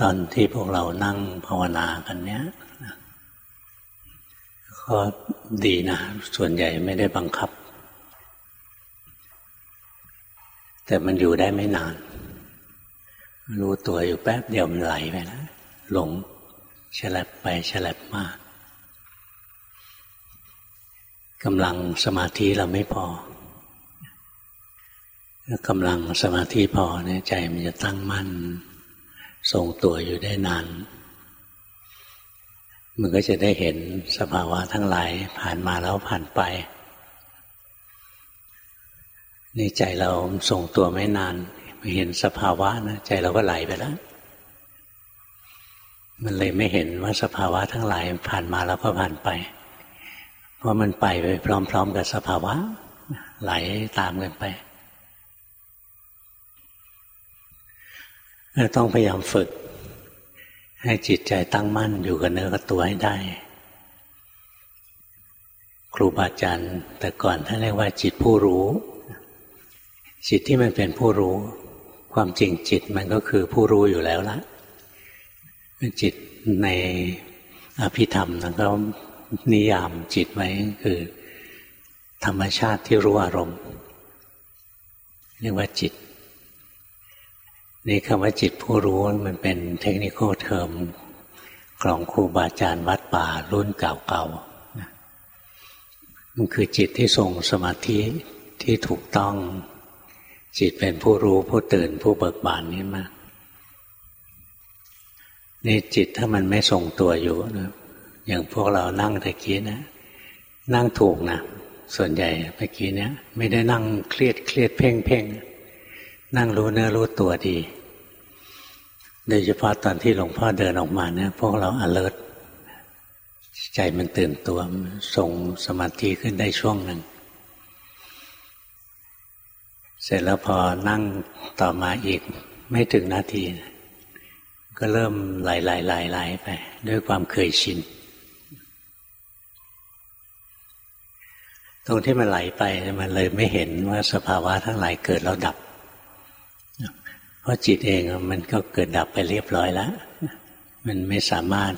ตอนที่พวกเรานั่งภาวนากันเนี้ยก็ดีนะ ส่วนใหญ่ไม่ได้บังคับ แต่มันอยู่ได้ไม่นาน รู้ตัวอยู่แป๊บเดียวมันไหลไปแล้วหลงฉลับไปฉลับมากกำลังสมาธิเราไม่พอกำลังสมาธิพอเนี่ยใจมันจะตั้งมั่น ทรงตัวอยู่ได้นาน มันก็จะได้เห็นสภาวะทั้งหลายผ่านมาแล้วผ่านไปนี่ใจเราทรงตัวไม่นานเห็นสภาวะนะใจเราก็ไหลไปแล้ว มันเลยไม่เห็นว่าสภาวะทั้งหลายผ่านมาแล้วก็ผ่านไป เพราะมันไปไปพร้อม ๆ กับสภาวะ ไหลตามกันไป ต้องพยายามฝึก ให้จิตใจตั้งมั่นอยู่กับเนื้อกับตัวให้ได้ ครูบาอาจารย์แต่ก่อนท่านเรียกว่าจิตผู้รู้ จิตที่มันเป็นผู้รู้ ความจริงจิตมันก็คือผู้รู้อยู่แล้วละจิตในอภิธรรมนั้นก็นิยามจิตไว้คือ ธรรมชาติที่รู้อารมณ์ เรียกว่าจิต นี่คำว่าจิตผู้รู้มันเป็นเทคนิคเทอมของครูบาอาจารย์วัดป่ารุ่นเก่าๆมันคือจิตที่ทรงสมาธิที่ถูกต้อง จิตเป็นผู้รู้ผู้ตื่นผู้เบิกบานนี่มานี่จิตถ้ามันไม่ทรงตัวอยู่นะอย่างพวกเรานั่งตะกี้นะ นั่งถูกนะส่วนใหญ่เมื่อกี้เนี้ยไม่ได้นั่งเครียดเครียดเพ่งเพ่งนั่ นั่งรู้เนื้อรู้ตัวดี โดยเฉพาะตอนที่หลวงพ่อเดินออกมาเนี่ยพวกเรา alert ใจมันตื่นตัวส่งสมาธิขึ้นได้ช่วงหนึ่ง เสร็จแล้วพอนั่งต่อมาอีกไม่ถึงนาที ก็เริ่มไหลไหลไหลไหลไป ด้วยความเคยชิน ตรงที่มันไหลไปมันเลยไม่เห็นว่าสภาวะทั้งหลายเกิดแล้วดับ เพราะจิตเองมันก็เกิดดับไปเรียบร้อยแล้ว มันไม่สามารถ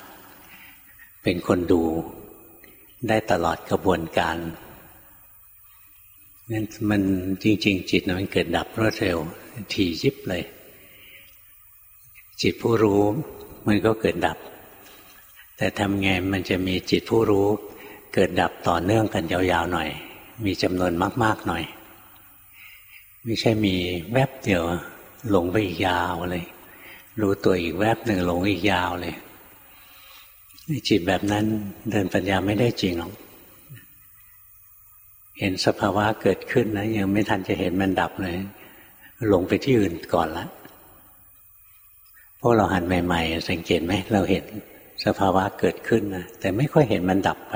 เป็นคนดูได้ตลอดกระบวนการนั่นมันจริง ๆ จิตมันเกิดดับรวดเร็ว ทียิบเลย จิตผู้รู้มันก็เกิดดับ แต่ทำไงมันจะมีจิตผู้รู้ เกิดดับต่อเนื่องกันยาวๆหน่อย มีจำนวนมาก ๆหน่อย ไม่ใช่มีแวบเดียว หลงไปอีกยาวเลย รู้ตัวอีกแวบหนึ่งหลงอีกยาวเลยจิตแบบนั้นเดินปัญญาไม่ได้จริงหรอกเห็นสภาวะเกิดขึ้นนะยังไม่ทันจะเห็นมันดับเลย หลงไปที่อื่นก่อนละพวกเราหันใหม่ ๆ สังเกตไหมเราเห็นสภาวะเกิดขึ้นนะแต่ไม่ค่อยเห็นมันดับไป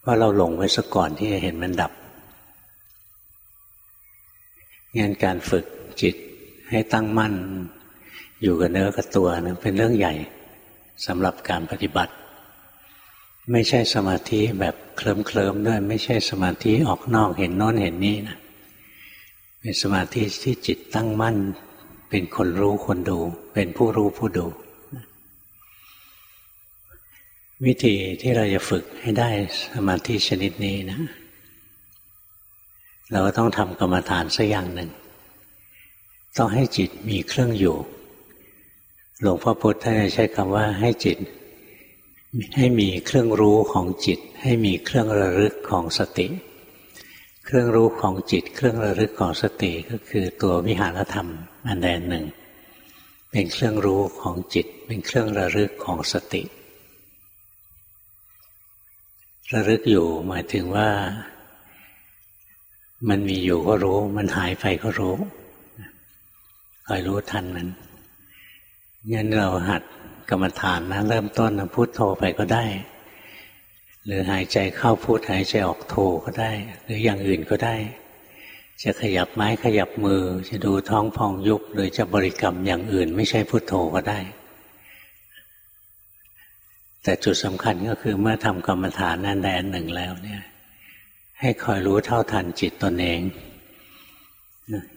เพราะเราหลงไปซะก่อนที่จะเห็นมันดับงั้นการฝึก จิตให้ตั้งมั่น อยู่กับเนื้อกับตัวนะเป็นเรื่องใหญ่สำหรับการปฏิบัติ ไม่ใช่สมาธิแบบเคลิมเคลิมด้วย ไม่ใช่สมาธิออกนอกเห็นโน้นเห็นนี่นะเป็นสมาธิที่จิตตั้งมั่น เป็นคนรู้คนดู เป็นผู้รู้ผู้ดู วิธีที่เราจะฝึกให้ได้สมาธิชนิดนี้นะ เราก็ต้องทำกรรมฐานสักอย่างหนึ่ง ต้องให้จิตมีเครื่องอยู่ หลวงพ่อพุธท่านใช้คำว่าให้จิต ให้มีเครื่องรู้ของจิต ให้มีเครื่องระลึกของสติ เครื่องรู้ของจิต เครื่องระลึกของสติก็คือตัววิหารธรรมอันใดหนึ่ง เป็นเครื่องรู้ของจิต เป็นเครื่องระลึกของสติ ระลึกอยู่หมายถึงว่า มันมีอยู่ก็รู้ มันหายไปก็รู้ คอยรู้ทันมันงั้นเราหัดกรรมฐานนะเริ่มต้นนะพุโทโธไปก็ได้ หรือหายใจเข้าพุทหายใจออกโธก็ได้ หรืออย่างอื่นก็ได้ จะขยับไม้ขยับมือ จะดูท้องพองยุบ หรือจะบริกรรมอย่างอื่น ไม่ใช่พุโทโธก็ได้ แต่จุดสำคัญก็คือเมื่อทำกรรมฐานนั้นแดอันหนึ่งแล้วเนี่ย ให้คอยรู้เท่าทันจิตตนเอง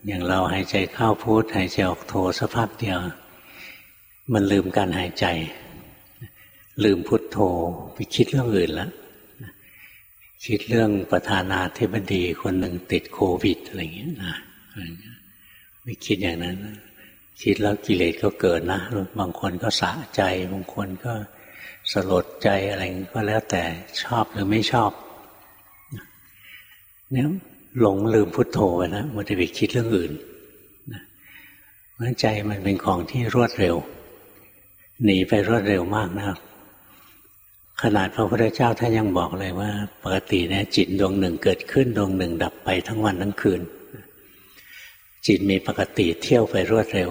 อย่างเราหายใจเข้าพุทหายใจออกโทสักพักเดียว มันลืมการหายใจ ลืมพุทโธไปคิดเรื่องอื่นแล้วคิดเรื่องประธานาธิบดีคนหนึ่งติดโควิดอะไรอย่างเงี้ยนะไม่คิดอย่างนั้น คิดแล้วกิเลสก็เกิดนะ บางคนก็สะใจ บางคนก็สลดใจอะไรก็แล้วแต่ชอบหรือไม่ชอบเนี่ย หลงลืมพุทโธไปแล้วมันจะไปคิดเรื่องอื่นเพราะใจมันเป็นของที่รวดเร็ว หนีไปรวดเร็วมากนะขนาดพระพุทธเจ้าท่านยังบอกเลยว่า ปกติเนี่ยจิตดวงหนึ่งเกิดขึ้นดวงหนึ่งดับไปทั้งวันทั้งคืน จิตมีปกติเที่ยวไปรวดเร็ว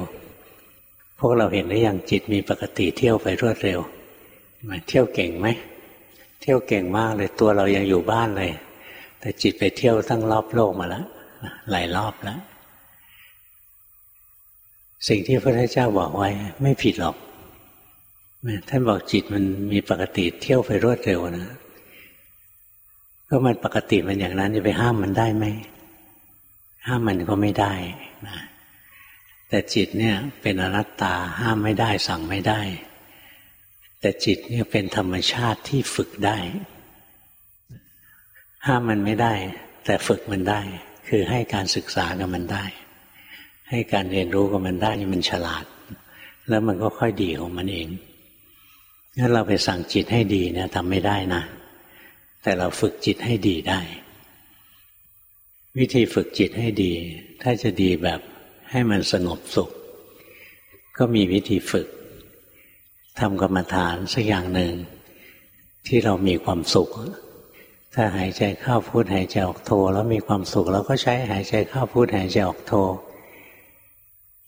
พวกเราเห็นได้อย่างจิตมีปกติเที่ยวไปรวดเร็วเที่ยวเก่งไหมเที่ยวเก่งมากเลยตัวเรายังอยู่บ้านเลย แต่จิตไปเที่ยวตั้งรอบโลกมาแล้วหลายรอบแล้ว สิ่งที่พระพุทธเจ้าบอกไว้ ไม่ผิดหรอกท่านบอกจิตมันมีปกติเที่ยวไปรวดเร็วนะก็มันปกติมันอย่างนั้นจะไปห้ามมันได้ไหมห้ามมันก็ไม่ได้นะแต่จิตเนี่ยเป็นอนัตตาห้ามไม่ได้สั่งไม่ได้ แต่จิตเนี่ยเป็นธรรมชาติที่ฝึกได้ ห้ามมันไม่ได้ แต่ฝึกมันได้ คือให้การศึกษากับมันได้ ให้การเรียนรู้กับมันได้มันฉลาด แล้วมันก็ค่อยดีของมันเองงั้นเราไปสั่งจิตให้ดีเนี่ยทำไม่ได้นะ แต่เราฝึกจิตให้ดีได้ วิธีฝึกจิตให้ดี ถ้าจะดีแบบให้มันสงบสุข ก็มีวิธีฝึกทำกรรมฐานสักอย่างหนึ่งที่เรามีความสุข ถ้าหายใจเข้าพูดหายใจออกโทแล้วมีความสุขเราก็ใช้หายใจเข้าพูดหายใจออกโท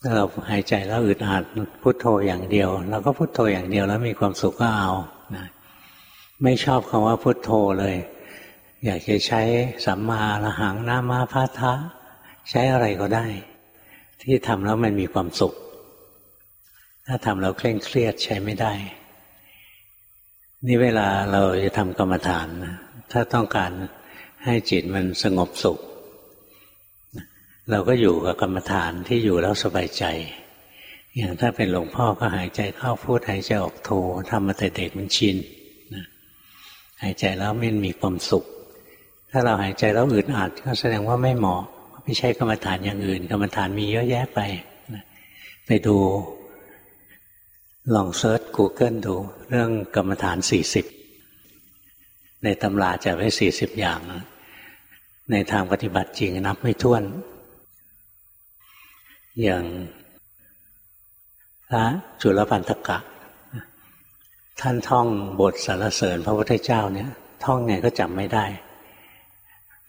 ถ้าเราหายใจแล้วอึดอัดพุโทโธอย่างเดียวเราก็พุโทโธอย่างเดียวแล้วมีความสุขก็เอานะไม่ชอบคำว่าพุโทโธเลย อยากจะใช้สัมมาละหังนามาพาทะ ใช้อะไรก็ได้ ที่ทำแล้วมันมีความสุข ถ้าทำแล้วเคร่งเครียดใช้ไม่ได้ นี่เวลาเราจะทำกรรมฐาน ถ้าต้องการให้จิตมันสงบสุข เราก็อยู่กับกรรมฐานที่อยู่แล้วสบายใจ อย่างถ้าเป็นหลวงพ่อก็หายใจเข้าพูดหายใจออกโททำมาแต่เด็กมันชินนะหายใจแล้วมันมีความสุข ถ้าเราหายใจแล้วอึดอัดก็แสดงว่าไม่เหมาะไม่ใช่กรรมฐานอย่างอื่น กรรมฐานมีเยอะแยะไปไปดูลองเซิร์ช Google ดูเรื่องกรรมฐานสี่สิบ ในตำราจะไว้สี่สิบอย่าง ในทางปฏิบัติจริงนับไม่ถ้วน อย่างพระจุลปันธกะ ท่านท่องบทสรรเสริญ พระพุทธเจ้าเนี่ย ท่องไงก็จำไม่ได้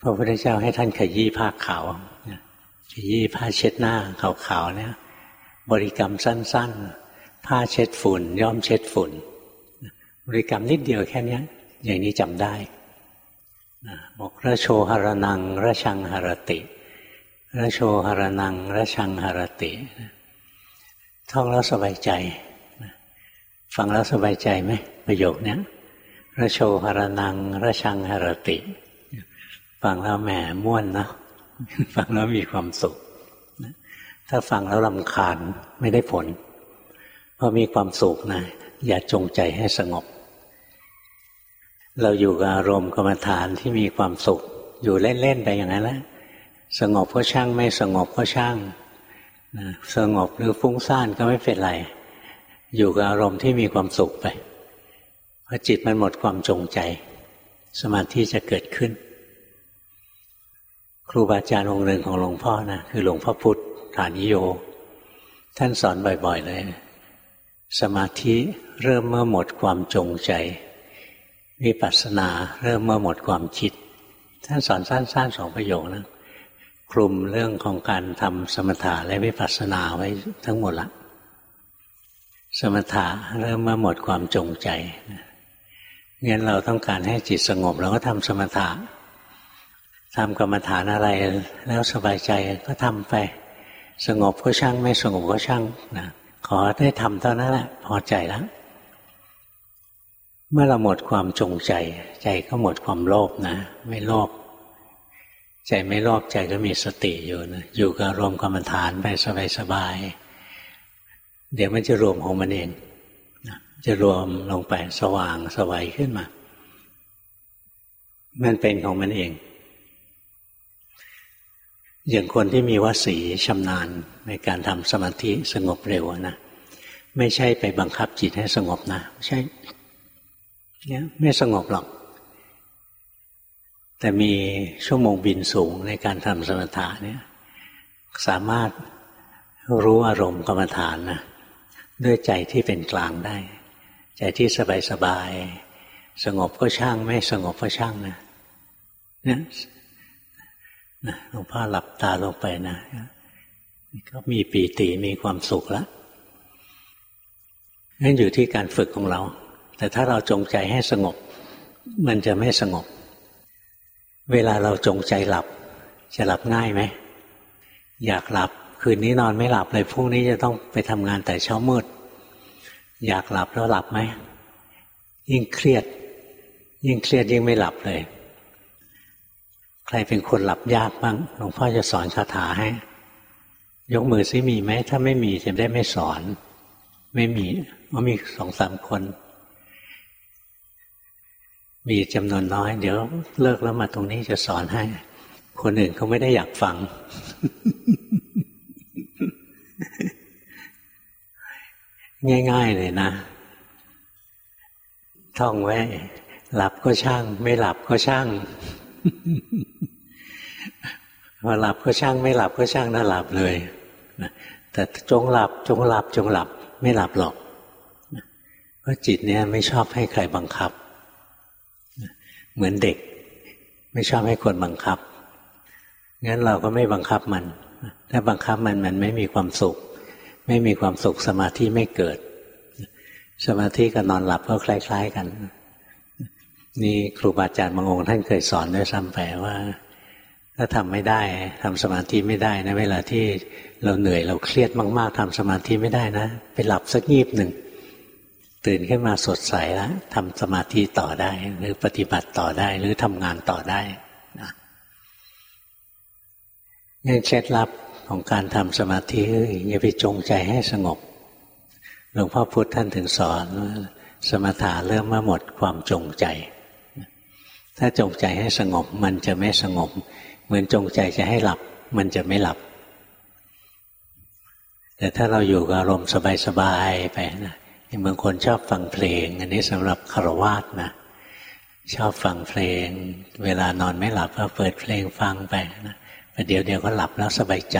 พระพุทธเจ้าให้ท่านขยี้ผ้าขาวขยี้ผ้าเช็ดหน้าขาวๆเนี่ย บริกรรมสั้น ๆ ผ้าเช็ดฝุ่น ย่อมเช็ดฝุ่น บริกรรมนิดเดียวแค่นี้ อย่างนี้จำได้บอกระโชหรนังระชังหรติระโชหรนังระชังหรติท่องแล้วสบายใจ ฟังแล้วสบายใจไหมประโยคนี้ระโชหรนังระชังหรติ ฟังแล้วแหมม่วนนะฟังแล้วมีความสุข ถ้าฟังแล้วลำคาญไม่ได้ผล เพราะมีความสุขนะ อย่าจงใจให้สงบ เราอยู่กับอารมณ์กรรมฐานที่มีความสุข อยู่เล่นๆไปอย่างนั้นแหละสงบก็ช่างไม่สงบก็ช่างสงบหรือฟุ้งซ่านก็ไม่เป็นไร อยู่กับอารมณ์ที่มีความสุขไปพอจิตมันหมดความจงใจ สมาธิจะเกิดขึ้น ครูบาอาจารย์องค์หนึ่งของหลวงพ่อนะคือหลวงพ่อพุธฐานิโย ท่านสอนบ่อยๆเลย สมาธิเริ่มเมื่อหมดความจงใจ วิปัสสนาเริ่มเมื่อหมดความคิด ท่านสอนสั้นๆสองประโยคนะคลุมเรื่องของการทำสมถะและวิปัสสนาไว้ทั้งหมดละ สมถะเริ่มเมาหมดความจงใจงั้นเราต้องการให้จิตสงบเราก็ทำสมถะทำกรรมฐานอะไรแล้วสบายใจก็ทำไป สงบก็ช่างไม่สงบก็ช่างนะขอได้ทำเท่านั้นแหละพอใจแล้ว เมื่อเราหมดความจงใจ ใจก็หมดความโลภนะ ไม่โลภใจไม่โลภใจก็มีสติอยู่นะอยู่กับรวมกรรมฐานไปสบายๆเดี๋ยวมันจะรวมของมันเองจะรวมลงไปสว่างสวัยขึ้นมา มันเป็นของมันเอง อย่างคนที่มีวสีชำนาญในการทำสมาธิสงบเร็วนะไม่ใช่ไปบังคับจิตให้สงบนะ ไม่ใช่ เนี่ยไม่สงบหรอก แต่มีชั่วโมงบินสูงในการทำสมถะเนี่ย สามารถรู้อารมณ์กรรมฐานนะด้วยใจที่เป็นกลางได้ ใจที่สบายสบาย สงบก็ช่างไม่สงบก็ช่างนะเนี่ยหลวงพ่อหลับตาลงไปนะก็มีปีติมีความสุขแล้วนั่นอยู่ที่การฝึกของเรา แต่ถ้าเราจงใจให้สงบ มันจะไม่สงบ เวลาเราจงใจหลับ จะหลับง่ายไหม อยากหลับคืนนี้นอนไม่หลับเลยพรุ่งนี้จะต้องไปทำงานแต่เช้ามืด อยากหลับแล้วหลับไหม ยิ่งเครียด ยิ่งเครียดยิ่งไม่หลับเลย ใครเป็นคนหลับยากบ้างหลวงพ่อจะสอนคาถาให้ ยกมือซิมีไหม ถ้าไม่มีจะได้ไม่สอน ไม่มีว่ามีสองสามคน มีจำนวนน้อย เดี๋ยวเลิกแล้วมาตรงนี้จะสอนให้ คนอื่นเขาไม่ได้อยากฟัง ง่าย ๆ เลยนะ ท่องไว้ หลับก็ช่าง ไม่หลับก็ช่างพอหลับก็ช่างไม่หลับก็ช่างน่าหลับเลยแต่จงหลับจงหลับจงหลับไม่หลับหรอกเพราะจิตเนี่ยไม่ชอบให้ใครบังคับ เหมือนเด็ก ไม่ชอบให้คนบังคับ งั้นเราก็ไม่บังคับมัน ถ้าบังคับมันมันไม่มีความสุข ไม่มีความสุขสมาธิไม่เกิด สมาธิกับนอนหลับก็คล้าย ๆ กัน นี่ครูบาอาจารย์บางองค์ท่านเคยสอนด้วยซ้ำไปว่า ถ้าทำไม่ได้ทำสมาธิไม่ได้นะ เวลาที่เราเหนื่อยเราเครียดมาก ๆทำสมาธิไม่ได้นะ ไปหลับสักงีบหนึ่ง ตื่นขึ้นมาสดใสแล้วทำสมาธิต่อได้ หรือปฏิบัติต่อได้ หรือทำงานต่อได้นะนี่เคล็ดลับของการทำสมาธิอย่าไปจงใจให้สงบ หลวงพ่อพุธท่านถึงสอนว่าสมถะเริ่มมาหมดความจงใจ ถ้าจงใจให้สงบมันจะไม่สงบ เหมือนจงใจจะให้หลับ มันจะไม่หลับ แต่ถ้าเราอยู่กับอารมณ์สบายๆไปนะ บางคนชอบฟังเพลง อันนี้สำหรับคารวาสนะ ชอบฟังเพลง เวลานอนไม่หลับก็เปิดเพลงฟังไปนะเดี๋ยวเดียวก็หลับแล้วสบายใจ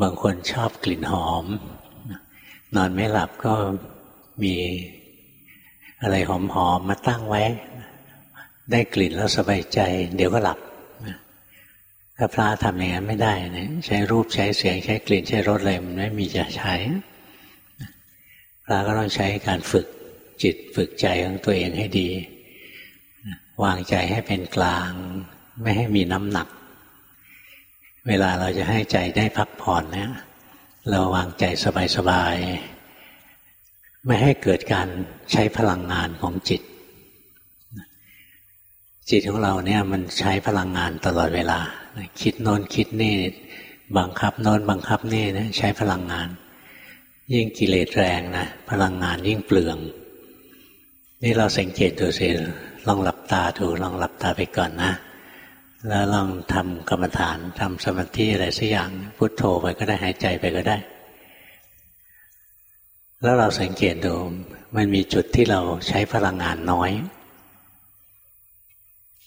บางคนชอบกลิ่นหอม นอนไม่หลับก็มีอะไรหอมๆมาตั้งไว้ ได้กลิ่นแล้วสบายใจ เดี๋ยวก็หลับถ้าพระทำอย่างนั้นไม่ได้นะใช้รูปใช้เสียงใช้กลิ่นใช้รสอะไรมันไม่มีจะใช้ เราก็ต้องใช้การฝึกจิตฝึกใจของตัวเองให้ดี วางใจให้เป็นกลาง ไม่ให้มีน้ำหนัก เวลาเราจะให้ใจได้พักผ่อนเนี่ยเราวางใจสบายๆไม่ให้เกิดการใช้พลังงานของจิต จิตของเราเนี่ยมันใช้พลังงานตลอดเวลา คิดโน้นคิดนี่ บังคับโน้นบังคับนี่นะใช้พลังงาน ยิ่งกิเลสแรงนะพลังงานยิ่งเปลือง นี่เราสังเกตดูสิลองหลับตาดูลองหลับตาไปก่อนนะ แล้วลองทำกรรมฐานทำสมาธิอะไรสักอย่างพุโทโธไปก็ได้หายใจไปก็ได้ แล้วเราสังเกตดูมันมีจุดที่เราใช้พลังงานน้อย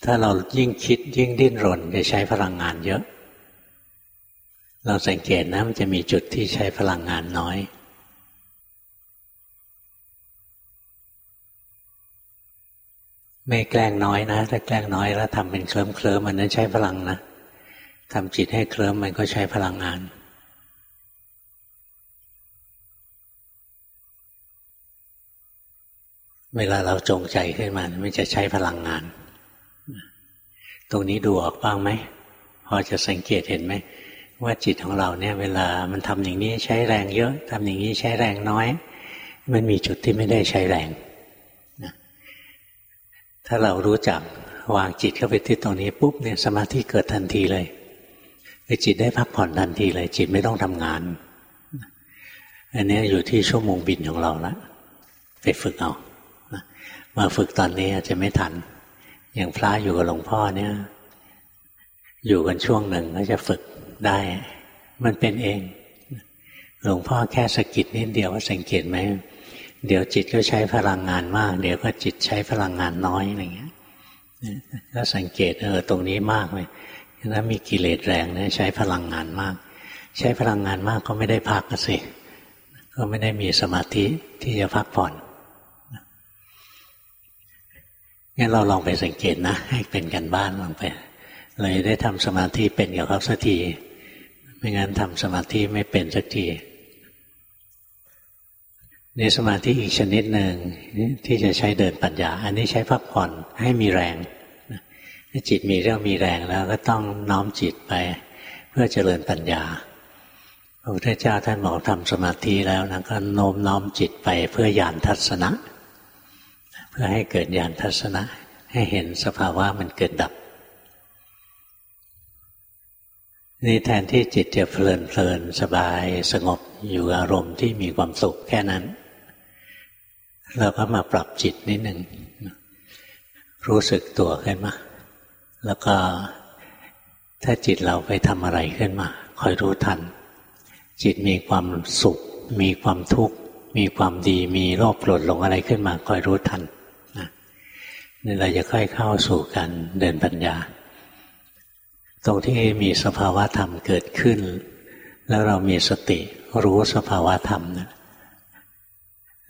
ถ้าเรายิ่งคิดยิ่งดิ้นรนจะใช้พลังงานเยอะ เราสังเกตนะมันจะมีจุดที่ใช้พลังงานน้อย ไม่แกล้งน้อยนะถ้าแกล้งน้อยแล้วทำเป็นเคลิ้มเคลิ้มมันนั้นใช้พลังนะทำจิตให้เคลิ้มมันก็ใช้พลังงาน เวลาเราจงใจขึ้นมามันจะใช้พลังงาน ตรงนี้ดูออกบ้างไหมพอจะสังเกตเห็นไหมว่าจิตของเราเนี่ย เวลามันทำอย่างนี้ใช้แรงเยอะทำอย่างนี้ใช้แรงน้อย มันมีจุดที่ไม่ได้ใช้แรง ถ้าเรารู้จักวางจิตเข้าไปที่ตรงนี้ปุ๊บเนี่ยสมาธิเกิดทันทีเลยคือจิตได้พักผ่อนทันทีเลย จิตไม่ต้องทำงาน อันนี้อยู่ที่ชั่วโมงบินของเราแล้วไปฝึกเอามาฝึกตอนนี้อาจจะไม่ทัน อย่างพระอยู่กับหลวงพ่อเนี่ย อยู่กันช่วงหนึ่งก็จะฝึกได้ มันเป็นเอง หลวงพ่อแค่สกิดนิดเดียวว่าสังเกตไหม เดี๋ยวจิตก็ใช้พลังงานมาก เดี๋ยวก็จิตใช้พลังงานน้อยอะไรเงี้ยก็สังเกตเออตรงนี้มากเลยถ้ามีกิเลสแรงเนะใช้พลังงานมาก ใช้พลังงานมากก็ไม่ได้พักสิ ก็ไม่ได้มีสมาธิที่จะพักผ่อนงั้นเราลองไปสังเกตนะ ให้เป็นกันบ้านลองไป เลยได้ทำสมาธิเป็นกับเขาสักที ไม่งั้นทำสมาธิไม่เป็นสักที นสมาธิอีกชนิดหนึ่งที่จะใช้เดินปัญญา อันนี้ใช้พักผ่อนให้มีแรงถ้าจิตมีเรื่องมีแรงแล้วก็ต้องน้อมจิตไป เพื่อเจริญปัญญาพระพุทธเจ้าท่านบอกทำสมาธิแล้วนะก็โน้มน้อมจิตไปเพื่อญาณทัศนะ เพื่อให้เกิดญาณทัศนะ ให้เห็นสภาวะมันเกิดดับนี่แทนที่จิตจะเพลินเพลินสบายสงบอยู่อารมณ์ที่มีความสุขแค่นั้น เราก็มาปรับจิตนิดหนึ่งรู้สึกตัวขึ้นมา แล้วก็ถ้าจิตเราไปทำอะไรขึ้นมา คอยรู้ทัน จิตมีความสุข มีความทุกข์ มีความดี มีโลภโกรธหลงอะไรขึ้นมา คอยรู้ทันนี่เราจะค่อยเข้าสู่การเดินปัญญา ตรงที่มีสภาวะธรรมเกิดขึ้น แล้วเรามีสติรู้สภาวะธรรมนะ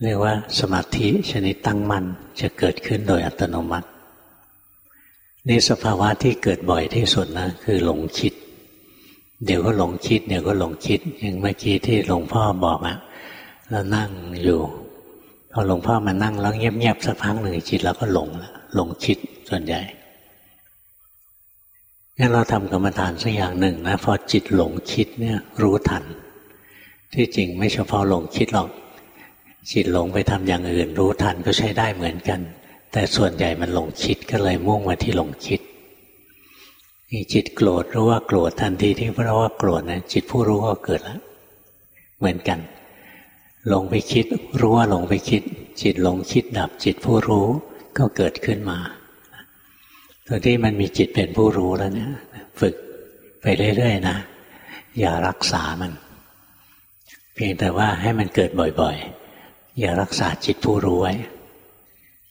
เรียกว่าสมาธิชนิดตั้งมั่นจะเกิดขึ้นโดยอัตโนมัติ นี่สภาวะที่เกิดบ่อยที่สุดนะ คือหลงคิด เดี๋ยวก็หลงคิด เดี๋ยวก็หลงคิด อย่างเมื่อกี้ที่หลวงพ่อบอกอะเรานั่งอยู่พอหลวงพ่อมานั่งแล้วเงียบๆสักพักหนึ่งจิตเราก็หลงล้วหลงคิดส่วนใหญ่งั้นเราทำกรรมฐานสักอย่างหนึ่งนะพอจิตหลงคิดเนี่ยรู้ทัน ที่จริงไม่เฉพาะหลงคิดหรอก จิตหลงไปทำอย่างอื่นรู้ทันก็ใช้ได้เหมือนกัน แต่ส่วนใหญ่มันหลงคิดก็เลยมุ่งมาที่หลงคิดจิตโกรธรู้ว่าโกรธทันทีที่เพราะว่าโกรธนะจิตผู้รู้ก็เกิดแล้ว เหมือนกันหลงไปคิด รู้ว่าหลงไปคิด จิตหลงคิดดับจิตผู้รู้ก็เกิดขึ้นมาตัวที่มันมีจิตเป็นผู้รู้แล้วเนี่ย ฝึกไปเรื่อยๆนะอย่ารักษามัน เพียงแต่ว่าให้มันเกิดบ่อยๆ อย่ารักษาจิตผู้รู้ไว้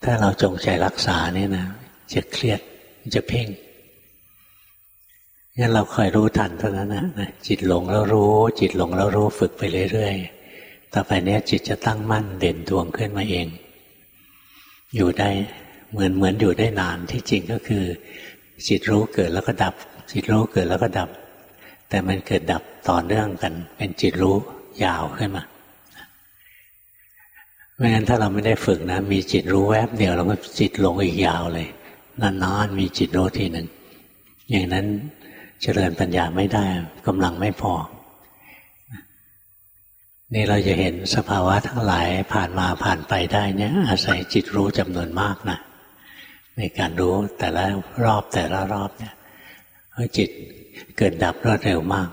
ถ้าเราจงใจรักษาเนี่ยนะจะเครียดจะเพ่งงั้นเราคอยรู้ทันเท่านั้นนะจิตหลงแล้วรู้ จิตหลงแล้วรู้ฝึกไปเรื่อยๆต่อไปเนี้ยจิตจะตั้งมั่นเด่นดวงขึ้นมาเอง อยู่ได้เหมือนเหมือนอยู่ได้นานที่จริงก็คือ จิตรู้เกิดแล้วก็ดับ จิตรู้เกิดแล้วก็ดับ แต่มันเกิดดับต่อเนื่องกัน เป็นจิตรู้ยาวขึ้นมา ไม่งั้นถ้าเราไม่ได้ฝึกนะ มีจิตรู้แวบเดียวเราก็จิตหลงอีกยาวเลยนานๆมีจิตรู้ทีหนึ่งอย่างนั้นเจริญปัญญาไม่ได้กำลังไม่พอ นี่เราจะเห็นสภาวะทั้งหลายผ่านมาผ่านไปได้เนี่ย อาศัยจิตรู้จำนวนมากนะในการรู้แต่ละรอบแต่ละรอบเนี่ยเพราะจิตเกิดดับรวดเร็วมาก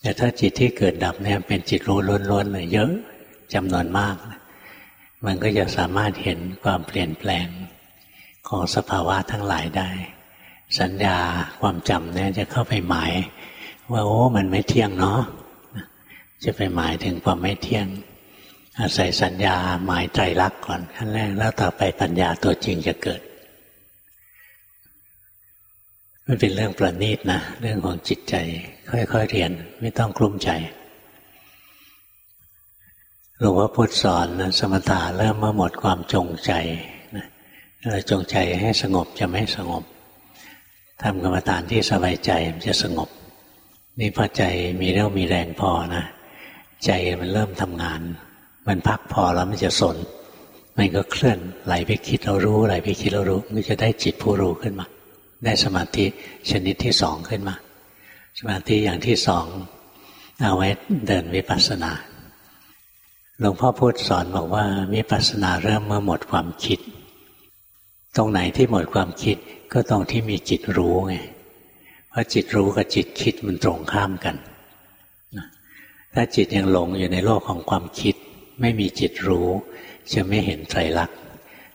แต่ถ้าจิตที่เกิดดับเนี่ยเป็นจิตรู้ล้วนๆเลยเยอะจำนวนมาก มันก็จะสามารถเห็นความเปลี่ยนแปลงของสภาวะทั้งหลายได้ สัญญาความจำเนี่ยจะเข้าไปหมาย ว่าโอ้มันไม่เที่ยงเนาะจะไปหมายถึงความไม่เที่ยง อาศัยสัญญาหมายใจรักก่อนขั้นแรกแล้วต่อไปปัญญาตัวจริงจะเกิดมันเป็นเรื่องประณีตนะ เรื่องของจิตใจ ค่อยๆเรียนไม่ต้องกลุ้มใจ หลวงพ่อพุทธสอนนะสมถะเริ่มเมื่อหมดความจงใจนะเราจงใจให้สงบจะไม่สงบทำกรรมฐานที่สบายใจมันจะสงบ นี่พอใจมีเรี่ยวมีแรงพอนะใจมันเริ่มทำงาน มันพักพอแล้วมันจะสน มันก็เคลื่อนไหลไปคิดเรารู้ไหลไปคิดเรารู้มันจะได้จิตผู้รู้ขึ้นมา ได้สมาธิชนิดที่สองขึ้นมา สมาธิอย่างที่สองเอาไว้เดินวิปัสสนา หลวงพ่อพูดสอนบอกว่าวิปัสสนาเริ่มเมื่อหมดความคิด ตรงไหนที่หมดความคิดก็ตรงที่มีจิตรู้ไงเพราะจิตรู้กับจิตคิดมันตรงข้ามกันถ้าจิตยังหลงอยู่ในโลกของความคิด ไม่มีจิตรู้ จะไม่เห็นไตรลักษณ์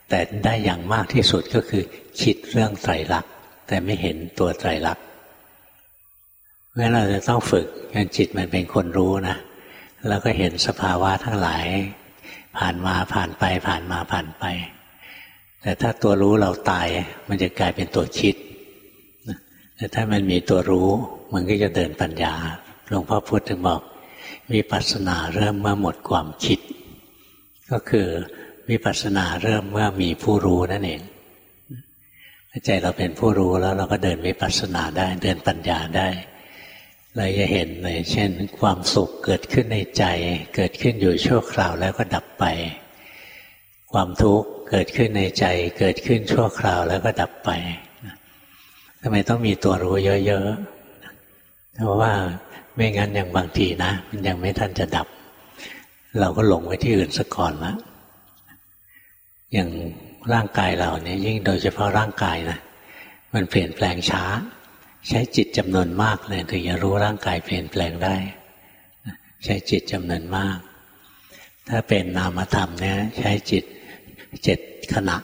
แต่ได้อย่างมากที่สุดก็คือ คิดเรื่องไตรลักษณ์แต่ไม่เห็นตัวไตรลักษณ์เพราะเราจะต้องฝึกให้จิตมันเป็นคนรู้นะ แล้วก็เห็นสภาวะทั้งหลาย ผ่านมาผ่านไปผ่านมาผ่านไป แต่ถ้าตัวรู้เราตาย มันจะกลายเป็นตัวคิดแต่ถ้ามันมีตัวรู้ มันก็จะเดินปัญญาหลวงพ่อพุธถึงบอกวิปัสสนาเริ่มเมื่อหมดความคิด ก็คือวิปัสสนาเริ่มเมื่อมีผู้รู้นั่นเองใจเราเป็นผู้รู้แล้วเราก็เดินวิปัสสนาได้ เดินปัญญาได้ เราจะเห็นเลยเช่น ความสุขเกิดขึ้นในใจ เกิดขึ้นอยู่ชั่วคราวแล้วก็ดับไป ความทุกข์เกิดขึ้นในใจ เกิดขึ้นชั่วคราวแล้วก็ดับไปทำไมต้องมีตัวรู้เยอะๆเพราะว่าไม่งั้นอย่างบางทีนะมันยังไม่ทันจะดับ เราก็หลงไว้ที่อื่นซะก่อนละอย่างร่างกายเราเนี่ยยิ่งโดยเฉพาะร่างกายนะมันเปลี่ยนแปลงช้า ใช้จิตจำนวนมากเลยถึงจะรู้ร่างกายเปลี่ยนแปลงได้ ใช้จิตจำนวนมาก ถ้าเป็นนามธรรมเนี่ยใช้จิตเจ็ดขณะ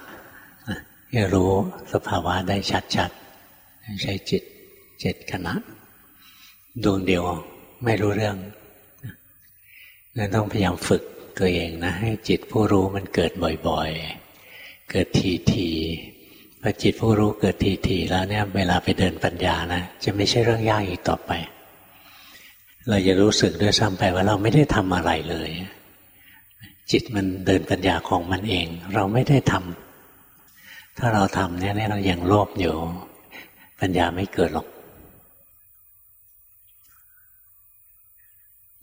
จะรู้สภาวะได้ชัดๆ ใช้จิตเจ็ดขณะดวงเดียวไม่รู้เรื่องนั่นต้องพยายามฝึกตัวเองนะ ให้จิตผู้รู้มันเกิดบ่อยๆ เกิดทีที พอจิตผู้รู้เกิดทีทีแล้วเนี่ยเวลาไปเดินปัญญานะจะไม่ใช่เรื่องยากอีกต่อไป เราจะรู้สึกด้วยซ้ำไปว่าเราไม่ได้ทำอะไรเลย จิตมันเดินปัญญาของมันเอง เราไม่ได้ทำถ้าเราทำเนี่ยเรายังโลภอยู่ ปัญญาไม่เกิดหรอก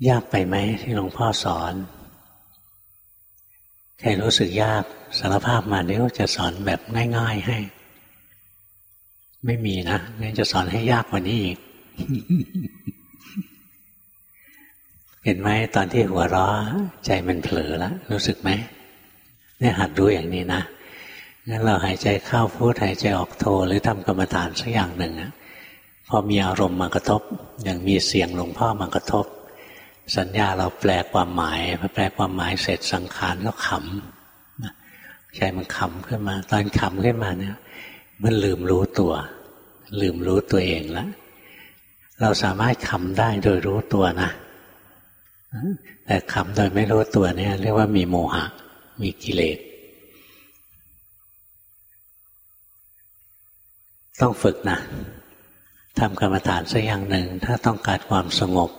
ยากไปไหมที่หลวงพ่อสอน ใครรู้สึกยาก สารภาพมาเดี๋ยวจะสอนแบบง่าย ๆ ให้ ไม่มีนะงั้นจะสอนให้ยากกว่านี้อีก เห็นไหมตอนที่หัวเราะใจมันเผลอแล้วรู้สึกไหมเนี่ยหัดรู้อย่างนี้นะงั้นเราหายใจเข้าพูดหายใจออกโทหรือทำกรรมฐานสักอย่างหนึ่งอะพอมีอารมณ์มากระทบ อย่างมีเสียงหลวงพ่อมากระทบ สัญญาเราแปลความหมายพอแปลความหมายเสร็จสังขารแล้วขำ ใจมันขำขึ้นมา ตอนขำขึ้นมาเนี่ย มันลืมรู้ตัว ลืมรู้ตัวเองแล้วเราสามารถขำได้โดยรู้ตัวนะแต่ขำโดยไม่รู้ตัวเนี่ย เรียกว่ามีโมหะ มีกิเลสต้องฝึกนะทำกรรมฐานสักอย่างหนึ่ง ถ้าต้องการความสงบ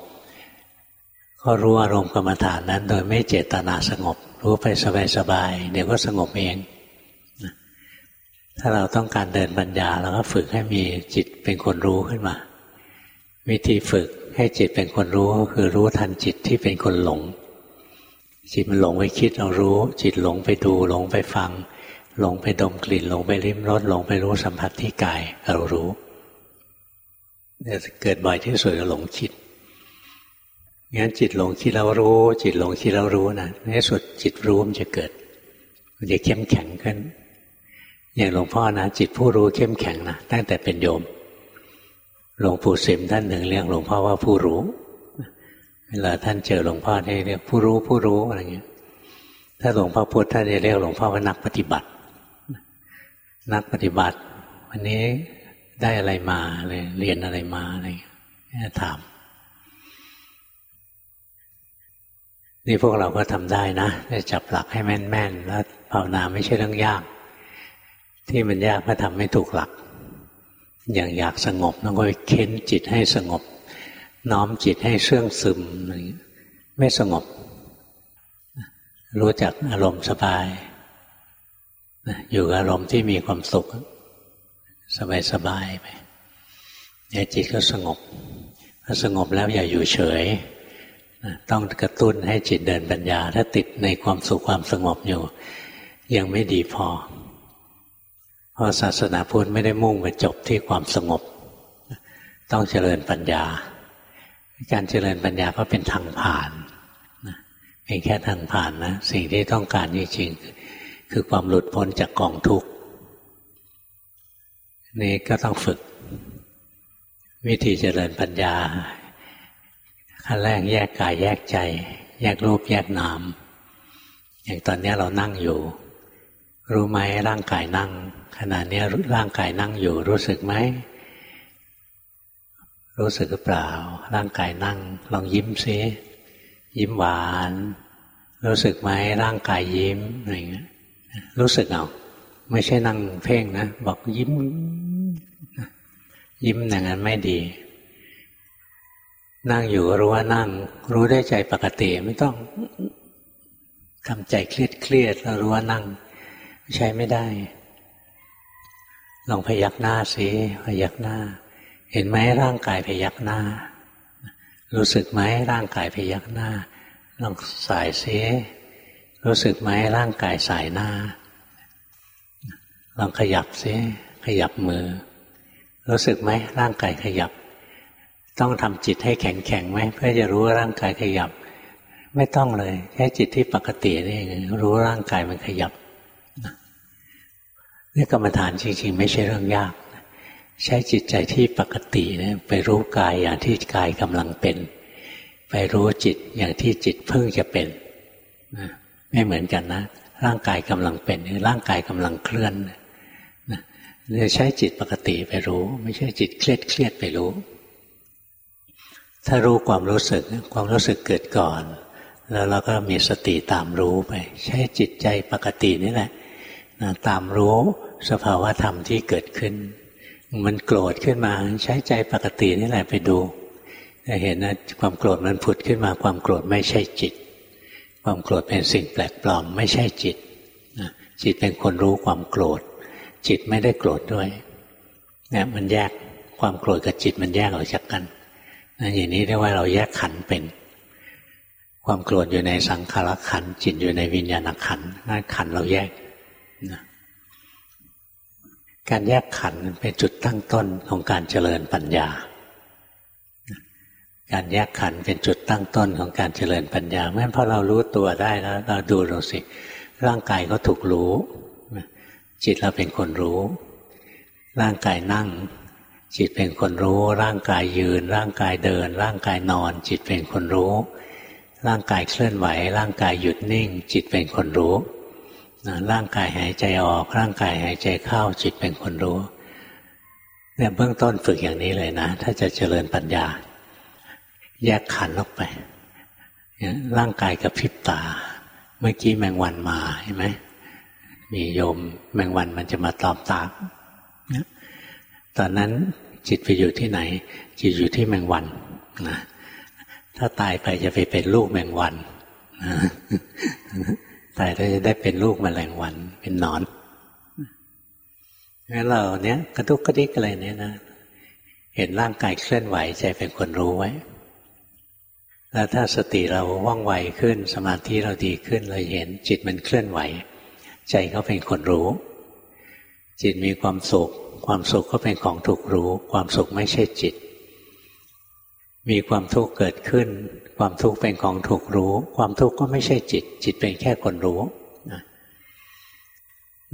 ก็รู้อารมณ์กรรมฐานนั้น โดยไม่เจตนาสงบ รู้ไปสบายๆเดี๋ยวก็สงบเองถ้าเราต้องการเดินปัญญาเราก็ฝึกให้มีจิตเป็นคนรู้ขึ้นมา วิธีฝึกให้จิตเป็นคนรู้ก็คือรู้ทันจิตที่เป็นคนหลง จิตมันหลงไปคิดเรารู้ จิตหลงไปดูหลงไปฟัง หลงไปดมกลิ่นหลงไปริมรสหลงไปรู้สัมผัสที่กายเรารู้เนี่ยเกิดบ่อยที่สุดก็หลงคิด งั้นจิตหลงคิดแล้วรู้ จิตหลงคิดแล้วรู้นะในสุดจิตรู้มันจะเกิดมันจะเข้มแข็งขึ้น อย่างหลวงพ่อนะจิตผู้รู้เข้มแข็งนะตั้งแต่เป็นโยมหลวงปู่สิมท่านหนึ่งเรียกหลวงพ่อว่าผู้รู้เวลาท่านเจอหลวงพ่อท่านเรียกผู้รู้ผู้รู้อะไรเงี้ย ถ้าหลวงพ่อพุธท่านจะเรียกหลวงพ่อว่านักปฏิบัติ นักปฏิบัติ วันนี้ได้อะไรมาเลยเรียนอะไรมาอะไรถาม นี่พวกเราก็ทำได้นะจะจับหลักให้แม่นๆ แล้วภาวนาไม่ใช่เรื่องยาก ที่มันยากเพราะทำไม่ถูกหลัก อย่างอยากสงบต้องก็เค้นจิตให้สงบ น้อมจิตให้เชื่องซึมอะไรไม่สงบ รู้จักอารมณ์สบาย อยู่กับอารมณ์ที่มีความสุข สบายๆไปเดี๋ยวจิตก็สงบพอสงบแล้วอย่าอยู่เฉย ต้องกระตุ้นให้จิตเดินปัญญา ถ้าติดในความสุขความสงบอยู่ ยังไม่ดีพอ เพราะศาสนาพุทธไม่ได้มุ่งไปจบที่ความสงบ ต้องเจริญปัญญา การเจริญปัญญาก็เป็นทางผ่านเป็นแค่ทางผ่านนะ สิ่งที่ต้องการจริงๆคือความหลุดพ้นจากกองทุกข์นี่ก็ต้องฝึก วิธีเจริญปัญญา ขั้นแรกแยกกายแยกใจ แยกรูปแยกนาม อย่างตอนนี้เรานั่งอยู่ รู้ไหมร่างกายนั่ง ขณะนี้ร่างกายนั่งอยู่ รู้สึกไหม รู้สึกหรือเปล่า ร่างกายนั่ง ลองยิ้มซิยิ้มหวาน รู้สึกไหมร่างกายยิ้มอะไรเงี้ยรู้สึกเอาไม่ใช่นั่งเพ่งนะ บอกยิ้ม ยิ้มอย่างนั้นไม่ดี นั่งอยู่รู้ว่านั่ง รู้ได้ใจปกติไม่ต้องทำใจเครียดเครียดแล้วรู้ว่านั่ง ใช้ไม่ได้ ลองพยักหน้าสิพยักหน้า เห็นไหมร่างกายพยักหน้า รู้สึกไหมร่างกายพยักหน้า ลองสายสิรู้สึกไหมร่างกายสายหน้า ลองขยับซิขยับมือ รู้สึกไหมร่างกายขยับ ต้องทำจิตให้แข็งแข็งไหมเพื่อจะรู้ว่าร่างกายขยับ ไม่ต้องเลยแค่จิตที่ปกตินี่รู้ร่างกายมันขยับนี่กรรมฐานจริง ๆ ไม่ใช่เรื่องยาก ใช้จิตใจที่ปกติเนี่ยไปรู้กายอย่างที่กายกำลังเป็น ไปรู้จิตอย่างที่จิตเพิ่งจะเป็นไม่เหมือนกันนะ ร่างกายกำลังเป็นร่างกายกำลังเคลื่อนนะใช้จิตปกติไปรู้ ไม่ใช่จิตเครียดเครียดไปรู้ ถ้ารู้ความรู้สึกความรู้สึกเกิดก่อน แล้วเราก็มีสติตามรู้ไป ใช้จิตใจปกตินี่แหละนะตามรู้สภาวะธรรมที่เกิดขึ้น มันโกรธขึ้นมาใช้ใจปกตินี่แหละไปดูจะเห็นนะความโกรธมันผุดขึ้นมาความโกรธไม่ใช่จิต ความโกรธเป็นสิ่งแปลกปลอมไม่ใช่จิตจิตเป็นคนรู้ความโกรธ จิตไม่ได้โกรธด้วยเนี่ยมันแยกความโกรธกับจิตมันแยกออกจากกัน อย่างนี้เรียกว่าเราแยกขันเป็น ความโกรธอยู่ในสังขารขันจิตอยู่ในวิญญาณขันนั่นขันเราแยกนะการแยกขันเป็นจุดตั้งต้นของการเจริญปัญญา การแยกขันเป็นจุดตั้งต้นของการเจริญปัญญาเมื่อพอเรารู้ตัวได้แล้วเราดูเราสิ ร่างกายก็ถูกรู้ จิตเราเป็นคนรู้ ร่างกายนั่ง จิตเป็นคนรู้ ร่างกายยืน ร่างกายเดิน ร่างกายนอน จิตเป็นคนรู้ ร่างกายเคลื่อนไหว ร่างกายหยุดนิ่ง จิตเป็นคนรู้ร่างกายหายใจออก ร่างกายหายใจเข้า จิตเป็นคนรู้เนี่ยเบื้องต้นฝึกอย่างนี้เลยนะ ถ้าจะเจริญปัญญา แยกขันออกไปร่างกายกับพิบตา เมื่อกี้แมงวันมาเห็นไหมมีโยมแมงวันมันจะมาตอมตาตอนนั้น จิตไปอยู่ที่ไหน จิตอยู่ที่แมงวันนะถ้าตายไปจะไปเป็นลูกแมงวันนะตายแล้วจะได้เป็นลูกแมลงวัน เป็นนอนงั้นเราเนี้ยกระตุกกระดิกอะไรเนี้ยนะ เห็นร่างกายเคลื่อนไหวใจเป็นคนรู้ไว้ แล้วถ้าสติเราว่องไวขึ้น สมาธิเราดีขึ้นเราเห็นจิตมันเคลื่อนไหว ใจก็เป็นคนรู้ จิตมีความสุข ความสุขก็เป็นของถูกรู้ ความสุขไม่ใช่จิต มีความทุกข์เกิดขึ้น ความทุกข์เป็นของถูกรู้ ความทุกข์ก็ไม่ใช่จิต จิตเป็นแค่คนรู้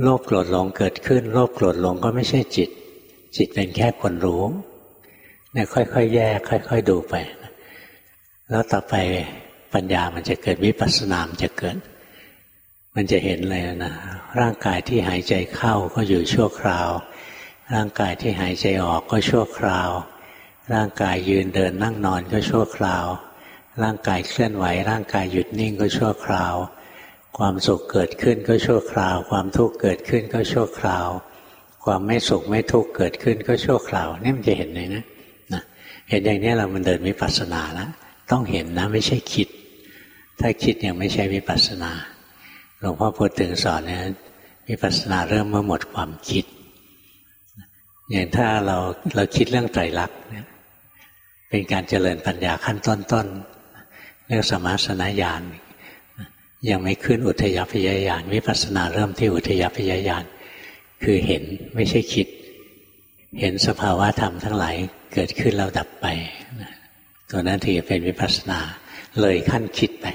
โลภโกรธหลงเกิดขึ้นโลภโกรธหลงก็ไม่ใช่จิต จิตเป็นแค่คนรู้เนี่ยค่อยๆ แยกค่อย ๆ ดูไป แล้วต่อไปปัญญามันจะเกิดวิปัสสนามจะเกิด มันจะเห็นเลยนะร่างกายที่หายใจเข้าก็อยู่ชั่วคราว ร่างกายที่หายใจออกก็ชั่วคราว ร่างกายยืนเดินนั่งนอนก็ชั่วคราว ร่างกายเคลื่อนไหว ร่างกายหยุดนิ่งก็ชั่วคราว ความสุขเกิดขึ้นก็ชั่วคราว ความทุกข์เกิดขึ้นก็ชั่วคราว ความไม่สุขไม่ทุกข์เกิดขึ้นก็ชั่วคราว นี่มันจะเห็นเลยนะนะเห็นอย่างนี้เรามันเดินวิปัสสนาแล้วต้องเห็นนะไม่ใช่คิด ถ้าคิดยังไม่ใช่วิปัสสนาหลวงพ่อพูดถึงสอนเนี่ยวิปัสสนาเริ่มเมื่อหมดความคิด อย่างถ้าเราเราคิดเรื่องไตรลักษณ์เนี่ยเป็นการเจริญปัญญาขั้นต้นๆเรื่องสมาสนญาณยังไม่ขึ้นอุทยพยายานวิปัสสนาเริ่มที่อุทยพยายานคือเห็นไม่ใช่คิด เห็นสภาวะธรรมทั้งหลายเกิดขึ้นแล้วดับไปตัวนั้นถือเป็นวิปัสสนาเลยขั้นคิดไป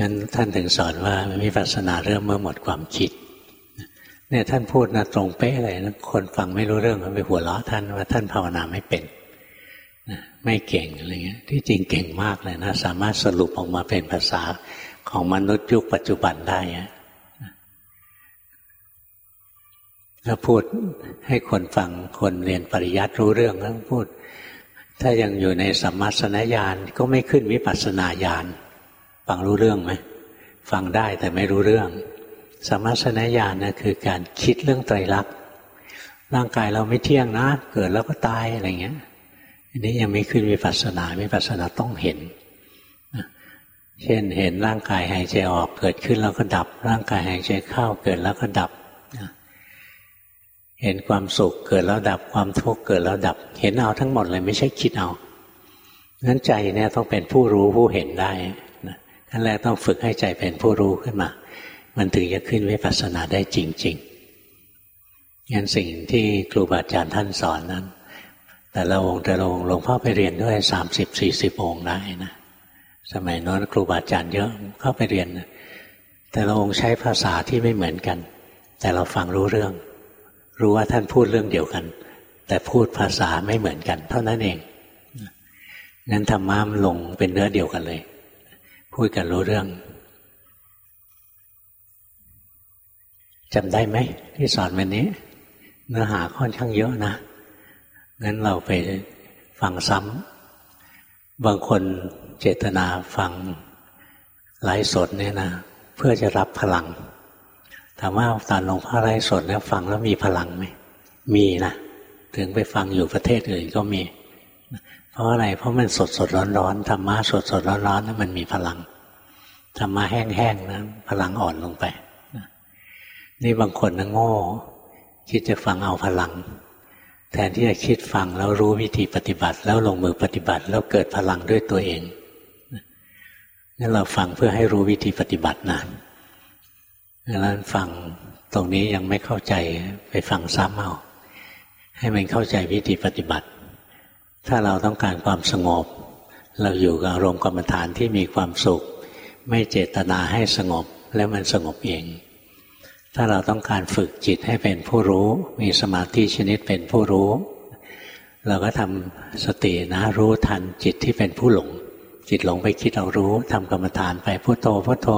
งั้นท่านถึงสอนว่าวิปัสสนาเริ่มเมื่อหมดความคิด เนี่ยท่านพูดนะตรงเป๊ะเลยนะคนฟังไม่รู้เรื่องมันไปหัวเราะท่านว่าท่านภาวนาไม่เป็นไม่เก่งอะไรเงี้ย ที่จริงเก่งมากเลยนะ สามารถสรุปออกมาเป็นภาษาของมนุษย์ยุคปัจจุบันได้ถ้าพูดให้คนฟังคนเรียนปริยัติรู้เรื่องแล้วพูด ถ้ายังอยู่ในสัมมาสนญาณก็ไม่ขึ้นวิปัสสนาญาณฟังรู้เรื่องไหมฟังได้แต่ไม่รู้เรื่อง สมมาสนญาณนะคือการคิดเรื่องไตรลักษณ์ร่างกายเราไม่เที่ยงนะ เกิดแล้วก็ตายอะไรเงี้ยอันนี้ยังไม่ขึ้นวิปัสสนาวิปัสสนาต้องเห็นเช่นเห็นร่างกายหายใจออกเกิดขึ้นแล้วก็ดับ ร่างกายหายใจเข้าเกิดแล้วก็ดับ เห็นความสุขเกิดแล้วดับความทุกข์เกิดแล้วดับ เห็นเอาทั้งหมดเลยไม่ใช่คิดเอางั้นใจเนี่ยต้องเป็นผู้รู้ผู้เห็นได้ขั้นแรกต้องฝึกให้ใจเป็นผู้รู้ขึ้นมา มันถึงจะขึ้นวิปัสสนาได้จริงๆงั้นสิ่งที่ครูบาอาจารย์ท่านสอนนั้น แต่ละองค์แต่ละองค์หลวงพ่อไปเรียนด้วยสามสิบสี่สิบองค์ได้นะสมัยนั้นครูบาอาจารย์เยอะเข้าไปเรียน แต่ละองค์ใช้ภาษาที่ไม่เหมือนกัน แต่เราฟังรู้เรื่อง รู้ว่าท่านพูดเรื่องเดียวกัน แต่พูดภาษาไม่เหมือนกัน เท่านั้นเองงั้นธรรมะมันลงเป็นเนื้อเดียวกันเลย พูดกันรู้เรื่อง จำได้ไหมที่สอนวันนี้ เนื้อหาค่อนข้างเยอะนะงั้นเราไปฟังซ้ำบางคนเจตนาฟังไลฟ์สดเนี่ยนะเพื่อจะรับพลังถามว่าตอนหลวงพ่อไลฟ์สดแล้วฟังแล้วมีพลังไหมมีนะถึงไปฟังอยู่ประเทศอื่นก็มี เพราะอะไรเพราะมันสดสดร้อนร้อนธรรมะสดสดร้อนร้อนนั้นมันมีพลังธรรมะแห้งๆนะพลังอ่อนลงไป นี่บางคนนะโง่ คิดจะฟังเอาพลัง แทนที่จะคิดฟังแล้วรู้วิธีปฏิบัติ แล้วลงมือปฏิบัติ แล้วเกิดพลังด้วยตัวเองนั่นเราฟังเพื่อให้รู้วิธีปฏิบัตินะดังนั้นฟังตรงนี้ยังไม่เข้าใจไปฟังซ้ำเอาให้มันเข้าใจวิธีปฏิบัติ ถ้าเราต้องการความสงบ เราอยู่กับอารมณ์กรรมฐานที่มีความสุข ไม่เจตนาให้สงบแล้วมันสงบเอง ถ้าเราต้องการฝึกจิตให้เป็นผู้รู้ มีสมาธิชนิดเป็นผู้รู้ เราก็ทำสตินะรู้ทันจิตที่เป็นผู้หลง จิตหลงไปคิดเรารู้ทำกรรมฐานไปพุโทโธพุโทโธ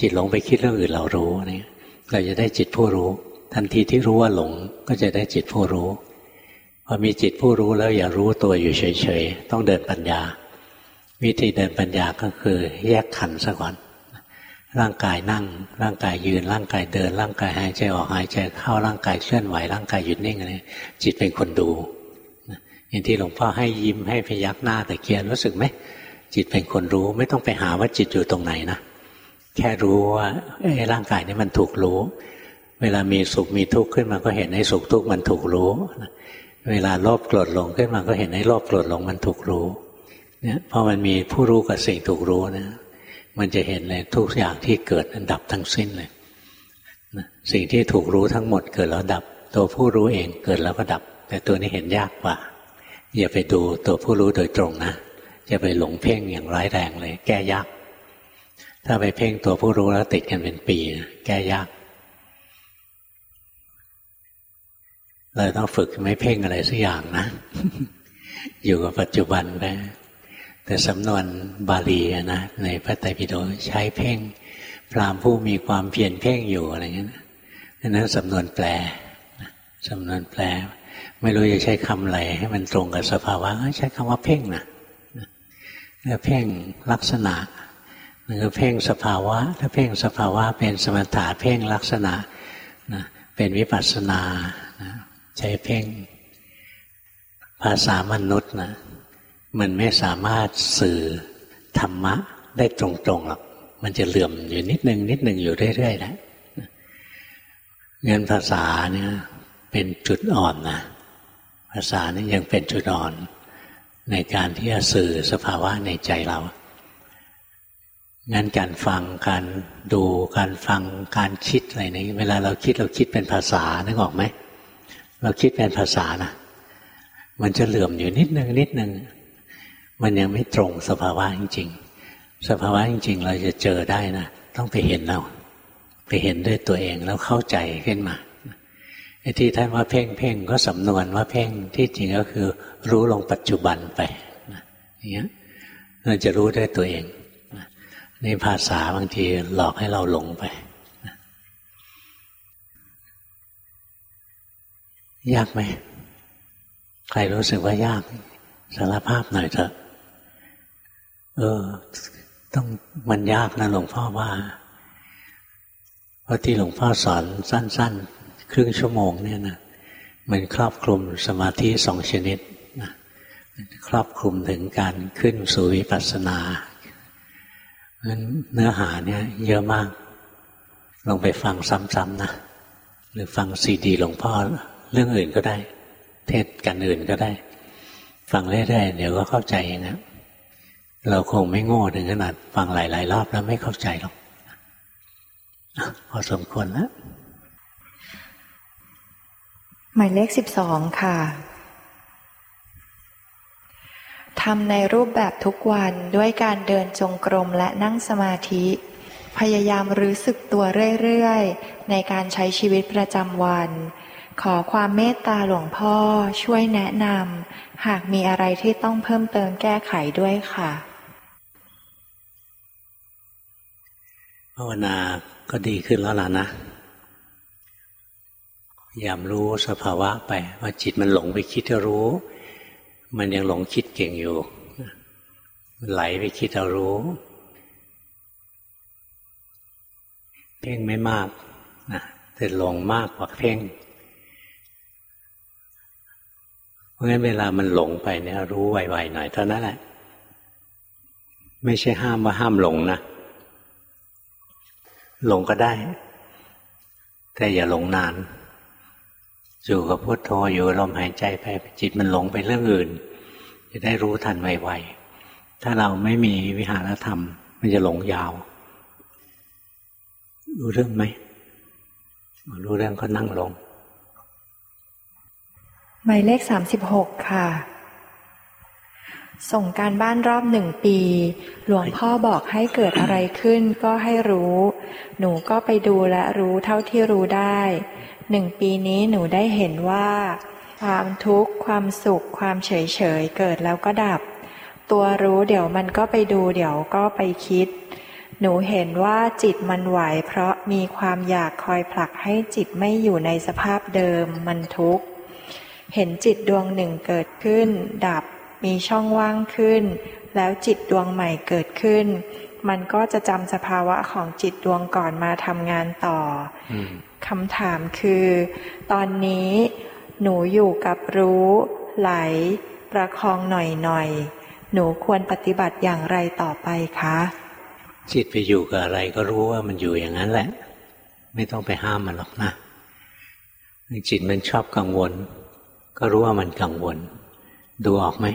จิตหลงไปคิดเรื่องอื่นเรารู้นี่เราจะได้จิตผู้รู้ ทันทีที่รู้ว่าหลงก็จะได้จิตผู้รู้พอมีจิตผู้รู้แล้วอย่ารู้ตัวอยู่เฉยๆต้องเดินปัญญา วิธีเดินปัญญาก็คือแยกขันซะก่อน ร่างกายนั่ง ร่างกายยืน ร่างกายเดิน ร่างกายหายใจออกหายใจเข้าร่างกายเคลื่อนไหวร่างกายหยุดนิ่งอะไรจิตเป็นคนดูอย่างที่หลวงพ่อให้ยิ้มให้พยักหน้าแต่เกียรู้สึกไหมจิตเป็นคนรู้ไม่ต้องไปหาว่าจิตอยู่ตรงไหนนะแค่รู้ว่าไอ้ร่างกายนี้มันถูกรู้ เวลามีสุขมีทุกข์ขึ้นมาก็เห็นให้สุขทุกข์มันถูกรู้ เวลาโลภโกรธหลงขึ้นมาก็เห็นให้โลภโกรธหลงมันถูกรู้เนี่ยพอมันมีผู้รู้กับสิ่งถูกรู้นะ มันจะเห็นเลยทุกอย่างที่เกิดดับทั้งสิ้นเลยสิ่งที่ถูกรู้ทั้งหมดเกิดแล้วดับ ตัวผู้รู้เองเกิดแล้วก็ดับ แต่ตัวนี้เห็นยากกว่า อย่าไปดูตัวผู้รู้โดยตรงนะจะไปหลงเพ่งอย่างร้ายแรงเลย แก้ยาก ถ้าไปเพ่งตัวผู้รู้แล้วติดกันเป็นปีนะแก้ยากเราต้องฝึกไม่เพ่งอะไรสักอย่างนะ อยู่กับปัจจุบันไป แต่สำนวนบาลีนะในพระไตรปิฎกใช้เพ่ง พรามผู้มีความเพียรเพ่งอยู่อะไรเงี้ยนั้นสำนวนแปลสำนวนแปล ไม่รู้จะใช้คำอะไรให้มันตรงกับสภาวะใช้คำว่าเพ่งนะแล้วเพ่งลักษณะมันก็เพ่งสภาวะ ถ้าเพ่งสภาวะเป็นสมถะเพ่งลักษณะนะเป็นวิปัสสนานะใช้เพ่ง ภาษามนุษย์นะ มันไม่สามารถสื่อธรรมะได้ตรงๆหรอก มันจะเหลื่อมอยู่นิดนึงนิดนึงอยู่เรื่อยๆแล้วเงินภาษาเนี่ยเป็นจุดอ่อนนะ ภาษานี่ยังเป็นจุดอ่อน ในการที่จะสื่อสภาวะในใจเรา งั้นการฟังการดูการฟังการคิดอะไรนี้เวลาเราคิดเราคิดเป็นภาษานึกออกไหม เราคิดเป็นภาษานะมันจะเหลื่อมอยู่นิดนึงนิดนึง มันยังไม่ตรงสภาวะจริง ๆ สภาวะจริง ๆ เราจะเจอได้นะต้องไปเห็นเราไปเห็นด้วยตัวเองแล้วเข้าใจขึ้นมาไอ้ที่ท่านว่าเพ่งเพ่งก็สำนวนว่าเพ่งที่จริงก็คือ รู้ลงปัจจุบันไปอย่างเงี้ยเราจะรู้ด้วยตัวเองนี่ภาษาบางทีหลอกให้เราหลงไปยากไหม ใครรู้สึกว่ายาก สารภาพหน่อยเถอะ เออ ต้องมันยากนะหลวงพ่อว่า เพราะที่หลวงพ่อสอนสั้น ๆ ครึ่งชั่วโมงเนี่ยนะมันครอบคลุมสมาธิสองชนิดนะครอบคลุมถึงการขึ้นสู่วิปัสสนานั้นเนื้อหาเนี่ย เยอะมาก ลองไปฟังซ้ำๆนะหรือฟังซีดีหลวงพ่อเรื่องอื่นก็ได้ เทศกันอื่นก็ได้ ฟังเรื่อยๆเดี๋ยวก็เข้าใจนะ เราคงไม่โง่ถึงขนาดฟังหลาย ๆ รอบแล้วไม่เข้าใจหรอกพอสมควรแล้วหมายเลขสิบสองค่ะทำในรูปแบบทุกวันด้วยการเดินจงกรมและนั่งสมาธิ พยายามรู้สึกตัวเรื่อยๆ ในการใช้ชีวิตประจำวัน ขอความเมตตาหลวงพ่อช่วยแนะนำหากมีอะไรที่ต้องเพิ่มเติมแก้ไขด้วยค่ะ ภาวนาก็ดีขึ้นแล้วล่ะนะยามรู้สภาวะไป ว่าจิตมันหลงไปคิดจะรู้ มันยังหลงคิดเก่งอยู่ไหลไปคิดเอารู้เพ่งไม่มากนะแต่หลงมากกว่าเพ่งเพราะงั้นเวลามันหลงไปเนี่ย รู้ไวๆหน่อยเท่านั้นแหละ ไม่ใช่ห้ามว่าห้ามหลงนะ หลงก็ได้ แต่อย่าหลงนานอยู่กับพุโทโธอยู่ลมหายใจไปจิตมันหลงไปเรื่องอื่น จะได้รู้ทันไวๆถ้าเราไม่มีวิหารธรรม มันจะหลงยาว รู้เรื่องไหมรู้เรื่องก็นั่งลงหมายเลขสามสิบหกค่ะ ส่งการบ้านรอบหนึ่งปี หลวงพ่อบอกให้เกิดอะไรขึ้นก็ให้รู้ หนูก็ไปดูและรู้เท่าที่รู้ได้ หนึ่งปีนี้หนูได้เห็นว่า ความทุกข์ ความสุข ความเฉยเฉยเกิดแล้วก็ดับ ตัวรู้เดี๋ยวมันก็ไปดูเดี๋ยวก็ไปคิด หนูเห็นว่าจิตมันไหวเพราะมีความอยากคอยผลักให้จิตไม่อยู่ในสภาพเดิมมันทุกข์ เห็นจิตดวงหนึ่งเกิดขึ้น ดับ มีช่องว่างขึ้น แล้วจิตดวงใหม่เกิดขึ้น มันก็จะจำสภาวะของจิตดวงก่อนมาทำงานต่อคำถามคือ ตอนนี้หนูอยู่กับรู้ ไหล ประคองหน่อยหน่อยหนูควรปฏิบัติอย่างไรต่อไปคะ จิตไปอยู่กับอะไรก็รู้ว่ามันอยู่อย่างนั้นแหละ ไม่ต้องไปห้ามมันหรอกนะจิตมันชอบกังวล ก็รู้ว่ามันกังวล ดูออกไหม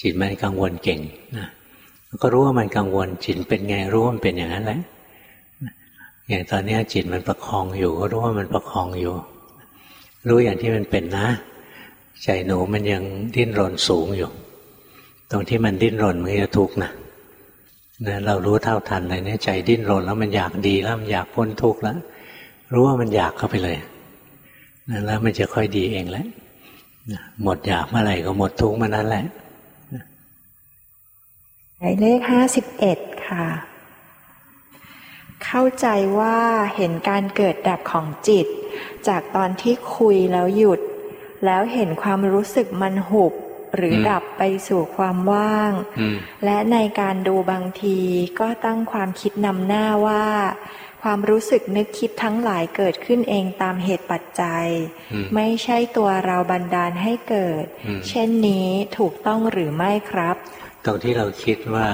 จิตมันกังวลเก่งนะก็รู้ว่ามันกังวลจิตเป็นไงรู้ว่ามันเป็นอย่างนั้นแหละอย่างตอนนี้จิตมันประคองอยู่ ก็รู้ว่ามันประคองอยู่ รู้อย่างที่มันเป็นนะ ใจหนูมันยังดิ้นรนสูงอยู่ ตรงที่มันดิ้นรนมันจะทุกข์นะนะเรารู้เท่าทันเลยเนี่ยใจดิ้นรนแล้วมันอยากดีแล้วมันอยากพ้นทุกข์แล้วรู้ว่ามันอยากเข้าไปเลยนะแล้วมันจะค่อยดีเองแหล้วหมดอยากเมื่อไหร่ก็หมดทุกข์เมื่อนั้นแหละ มายเลขห้าสิบเอ็ดค่ะ เข้าใจว่าเห็นการเกิดดับของจิต จากตอนที่คุยแล้วหยุด แล้วเห็นความรู้สึกมันหุบหรือดับไปสู่ความว่าง และในการดูบางทีก็ตั้งความคิดนำหน้าว่า ความรู้สึกนึกคิดทั้งหลายเกิดขึ้นเองตามเหตุปัจจัย ไม่ใช่ตัวเราบันดาลให้เกิด เช่นนี้ถูกต้องหรือไม่ครับ ตรงที่เราคิดว่า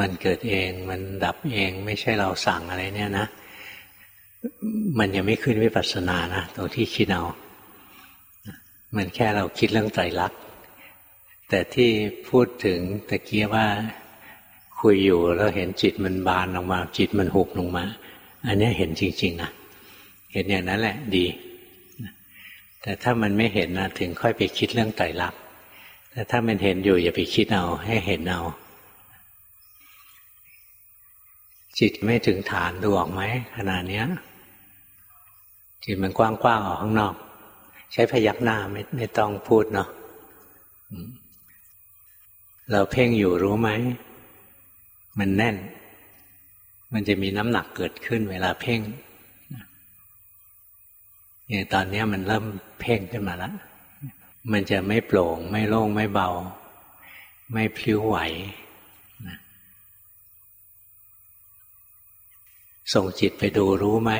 มันเกิดเอง มันดับเอง ไม่ใช่เราสั่งอะไรเนี่ยนะ มันยังไม่ขึ้นวิปัสสนานะตรงที่คิดเอา มันแค่เราคิดเรื่องไตรลักษณ์แต่ที่พูดถึงตะเกียว่าคุยอยู่แล้วเห็นจิตมันบานลงมา จิตมันหุบลงมา อันนี้เห็นจริง ๆนะเห็นอย่างนั้นแหละดี แต่ถ้ามันไม่เห็นนะถึงค่อยไปคิดเรื่องไตรลักษณ์ แต่ถ้ามันเห็นอยู่อย่าไปคิดเอา ให้เห็นเอา จิตไม่ถึงฐานดูออกไหมขนาดนี้จิตมันกว้างๆออกข้างนอก ใช้พยักหน้าไม่ไม่ต้องพูดเนาะเราเพ่งอยู่รู้ไหม มันแน่น มันจะมีน้ำหนักเกิดขึ้นเวลาเพ่งอย่างตอนนี้มันเริ่มเพ่งขึ้นมาแล้ว มันจะไม่โปร่ง ไม่โล่งไม่เบา ไม่พลิ้วไหวนะส่งจิตไปดูรู้ไหม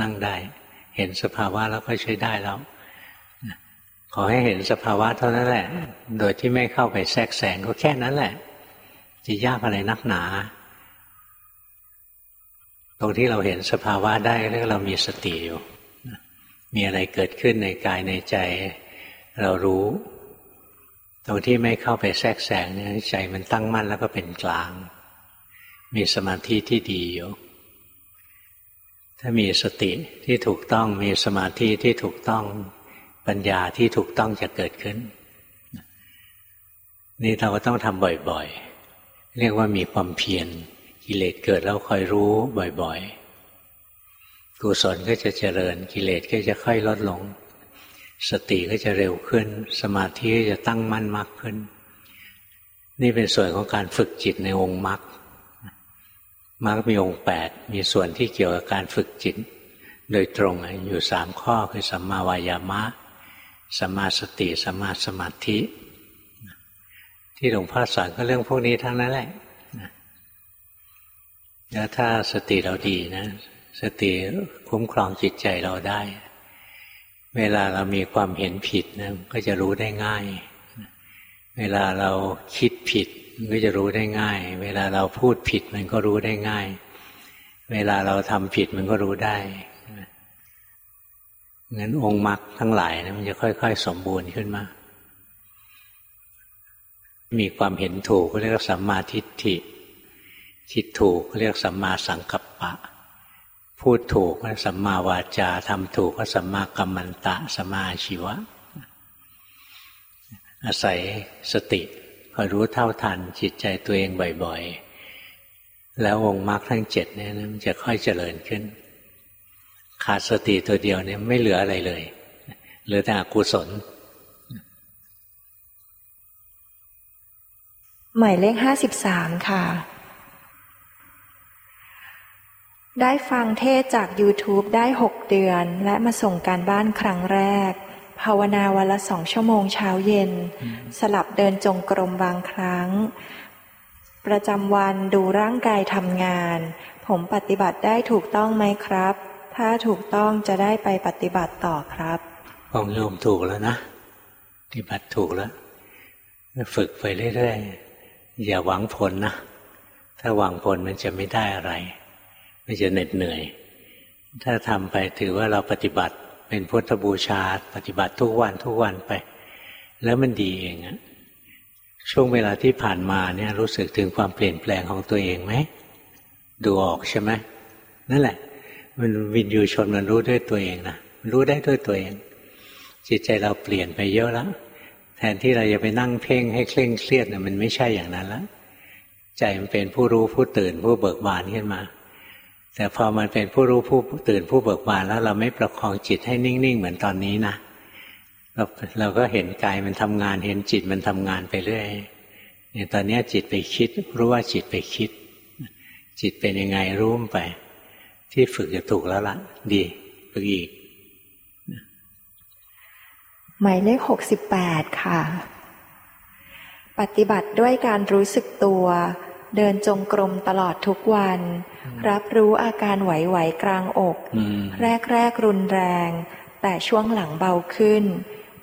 นั่งได้ เห็นสภาวะแล้วก็ใช้ได้แล้วขอให้เห็นสภาวะเท่านั้นแหละ โดยที่ไม่เข้าไปแทรกแซงก็แค่นั้นแหละ จะยากอะไรนักหนา ตรงที่เราเห็นสภาวะได้เรียกเรามีสติอยู่ มีอะไรเกิดขึ้นในกายในใจ เรารู้ ตรงที่ไม่เข้าไปแทรกแซงใจมันตั้งมั่นแล้วก็เป็นกลาง มีสมาธิที่ดีอยู่ถ้ามีสติที่ถูกต้องมีสมาธิที่ถูกต้องปัญญาที่ถูกต้องจะเกิดขึ้น นี่เราก็ต้องทำบ่อยๆ เรียกว่ามีความเพียรกิเลสเกิดแล้วคอยรู้บ่อยๆ กุศลก็จะเจริญกิเลสก็จะค่อยลดลง สติก็จะเร็วขึ้น สมาธิก็จะตั้งมั่นมากขึ้น นี่เป็นส่วนของการฝึกจิตในองค์มรรคมรรคมีองค์แปดมีส่วนที่เกี่ยวกับการฝึกจิต โดยตรงอยู่สามข้อคือสัมมาวายามะสัมมาสติสัมมาสมาธิ ที่หลวงพ่อสอนก็เรื่องพวกนี้ทั้งนั้นแหละแล้วถ้าสติเราดีนะ สติคุ้มครองจิตใจเราได้ เวลาเรามีความเห็นผิดนะก็จะรู้ได้ง่าย เวลาเราคิดผิดมันก็จะรู้ได้ง่าย เวลาเราพูดผิดมันก็รู้ได้ง่าย เวลาเราทำผิดมันก็รู้ได้งั้นองค์มรรคทั้งหลายนะมันจะค่อย ๆ สมบูรณ์ขึ้นมา มีความเห็นถูกก็เรียกสัมมาทิฏฐิ คิดถูกก็เรียกสัมมาสังกัปปะ พูดถูกก็สัมมาวาจาทำถูกก็สัมมากัมมันตะสัมมาชีวะ อาศัยสติคอยรู้เท่าทันจิตใจตัวเองบ่อยๆ แล้วองค์มรรคทั้งเจ็ดเนี่ยมันจะค่อยเจริญขึ้น ขาดสติตัวเดียวเนี่ยไม่เหลืออะไรเลย เหลือแต่อกุศล หมายเลขห้าสิบสามค่ะ ได้ฟังเทศจาก YouTube ได้หกเดือน และมาส่งการบ้านครั้งแรก ภาวนาวันละสองชั่วโมงเช้าเย็น สลับเดินจงกรมบางครั้ง ประจำวันดูร่างกายทำงาน ผมปฏิบัติได้ถูกต้องไหมครับ ถ้าถูกต้องจะได้ไปปฏิบัติต่อครับของโยมถูกแล้วนะปฏิบัติถูกแล้ว ฝึกไปเรื่อยๆอย่าหวังผลนะ ถ้าหวังผลมันจะไม่ได้อะไร มันจะเหน็ดเหนื่อย ถ้าทำไปถือว่าเราปฏิบัติเป็นพุทธบูชา ปฏิบัติทุกวันทุกวันไป แล้วมันดีเองอะช่วงเวลาที่ผ่านมาเนี่ยรู้สึกถึงความเปลี่ยนแปลงของตัวเองไหมดูออกใช่ไหมนั่นแหละ มันวินยูชนมันรู้ด้วยตัวเองนะมันรู้ได้ด้วยตัวเอง จิตใจเราเปลี่ยนไปเยอะแล้วแทนที่เราจะไปนั่งเพ่งให้เคร่งเครียดเนี่ยมันไม่ใช่อย่างนั้นแล้วใจมันเป็นผู้รู้ผู้ตื่นผู้เบิกบานขึ้นมา แต่พอมันเป็นผู้รู้ผู้ตื่นผู้เบิกบานแล้วเราไม่ประคองจิตให้นิ่ง ๆ เหมือนตอนนี้นะเราเราก็เห็นกายมันทำงาน เห็นจิตมันทำงานไปเรื่อยเนี่ยตอนนี้จิตไปคิด รู้ว่าจิตไปคิด จิตเป็นยังไงรู้มไป ที่ฝึกจะถูกแล้วละ่ะ ดีฝึกอีกหมายเลขหกสิบแปดค่ะ ปฏิบัติด้วยการรู้สึกตัว เดินจงกรมตลอดทุกวัน รับรู้อาการไหวๆกลางอก แรกๆรุนแรง แต่ช่วงหลังเบาขึ้น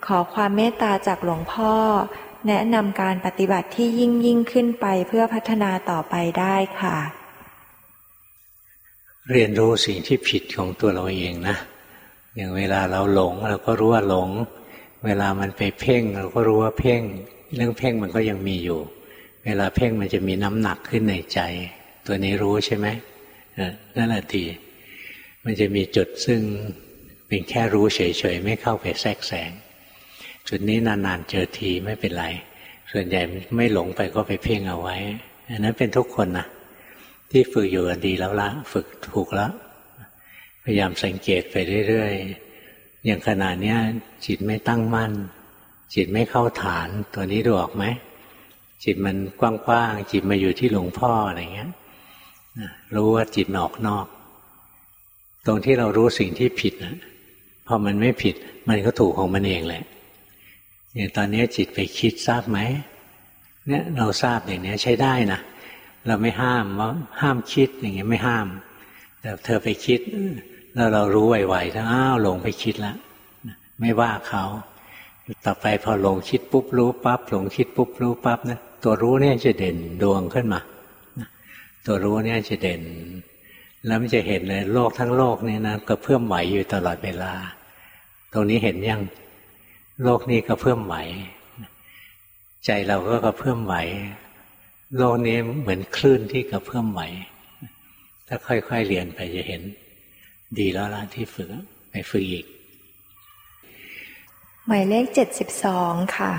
ขอความเมตตาจากหลวงพ่อ แนะนำการปฏิบัติที่ยิ่งยิ่งขึ้นไปเพื่อพัฒนาต่อไปได้ค่ะ เรียนรู้สิ่งที่ผิดของตัวเราเองนะ อย่างเวลาเราหลงเราก็รู้ว่าหลง เวลามันไปเพ่ง เราก็รู้ว่าเพ่ง เรื่องเพ่งมันก็ยังมีอยู่ เวลาเพ่งมันจะมีน้ำหนักขึ้นในใจ ตัวนี้รู้ใช่ไหมนั่นแหละทีมันจะมีจุดซึ่งเป็นแค่รู้เฉยๆ ไม่เข้าไปแทรกแซงจุดนี้นานๆเจอทีไม่เป็นไร ส่วนใหญ่ไม่หลงไปก็ไปเพ่งเอาไว้อันนั้นเป็นทุกคนนะที่ฝึกอยู่ดีแล้วละฝึกถูกแล้วพยายามสังเกตไปเรื่อยๆอย่างขนาดนี้จิตไม่ตั้งมั่น จิตไม่เข้าฐานตัวนี้ดูออกไหม จิตมันกว้างๆจิตมาอยู่ที่หลวงพ่ออะไรเงี้ยรู้ว่าจิตออกนอก ตรงที่เรารู้สิ่งที่ผิดนะพอมันไม่ผิด มันก็ถูกของมันเองแหละอย่างตอนนี้จิตไปคิดทราบไหมเนี่ยเราทราบอย่างนี้ใช้ได้นะเราไม่ห้ามว่าห้ามคิดอย่างเงี้ยไม่ห้าม แต่เธอไปคิด แล้วเรารู้ไวๆถ้าอ้าวหลงไปคิดแล้วไม่ว่าเขา ต่อไปพอหลงคิดปุ๊บรู้ปั๊บหลงคิดปุ๊บรู้ปั๊บนะตัวรู้เนี่ยจะเด่นดวงขึ้นมาตัวรู้เนี่ยจะเด่น แล้วมันจะเห็นเลยโลกทั้งโลกนี่นะก็เพิ่มไหวอยู่ตลอดเวลา ตรงนี้เห็นยังโลกนี้ก็เพิ่มไหว ใจเราก็กระเพิ่มไหว โลกนี้เหมือนคลื่นที่กระเพิ่มไหว ถ้าค่อยๆเรียนไปจะเห็น ดีแล้วล่ะที่ฝึกไปฝึกอีก หมายเลขเจ็ดสิบสองค่ะ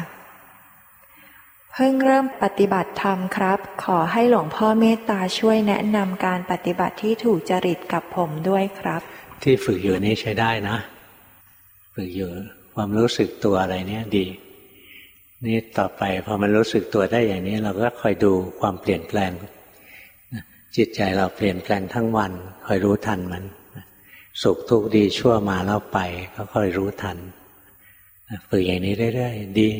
เพิ่งเริ่มปฏิบัติธรรมครับ ขอให้หลวงพ่อเมตตาช่วยแนะนำการปฏิบัติที่ถูกจริตกับผมด้วยครับ ที่ฝึกอยู่นี้ใช้ได้นะ ฝึกอยู่ความรู้สึกตัวอะไรเนี้ยดี นี่ต่อไปพอมันรู้สึกตัวได้อย่างนี้ เราก็คอยดูความเปลี่ยนแปลง จิตใจเราเปลี่ยนแปลงทั้งวันคอยรู้ทันมัน สุขทุกข์ดีชั่วมาแล้วไป ก็คอยรู้ทัน ฝึกอย่างนี้เรื่อยๆดี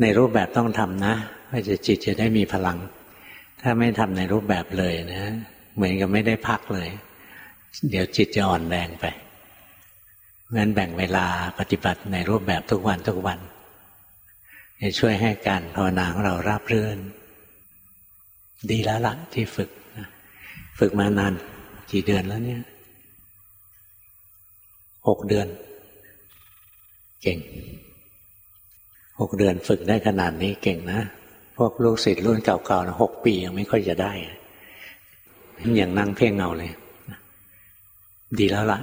ในรูปแบบต้องทำนะเพื่อจะจิตจะได้มีพลัง ถ้าไม่ทำในรูปแบบเลยนะ เหมือนกับไม่ได้พักเลย เดี๋ยวจิตจะอ่อนแรงไปงั้นแบ่งเวลาปฏิบัติในรูปแบบทุกวันทุกวันจะช่วยให้การภาวนาของเราราบรื่น ดีแล้วละ่ะที่ฝึก ฝึกมานาน กี่เดือนแล้วเนี่ยหกเดือน เก่งหกเดือนฝึกได้ขนาดนี้เก่งนะ พวกลูกศิษย์รุ่นเก่าๆนะหกปียังไม่ค่อยจะได้อย่างนั่งเพ่งเงาเลย ดีแล้วละ่ะ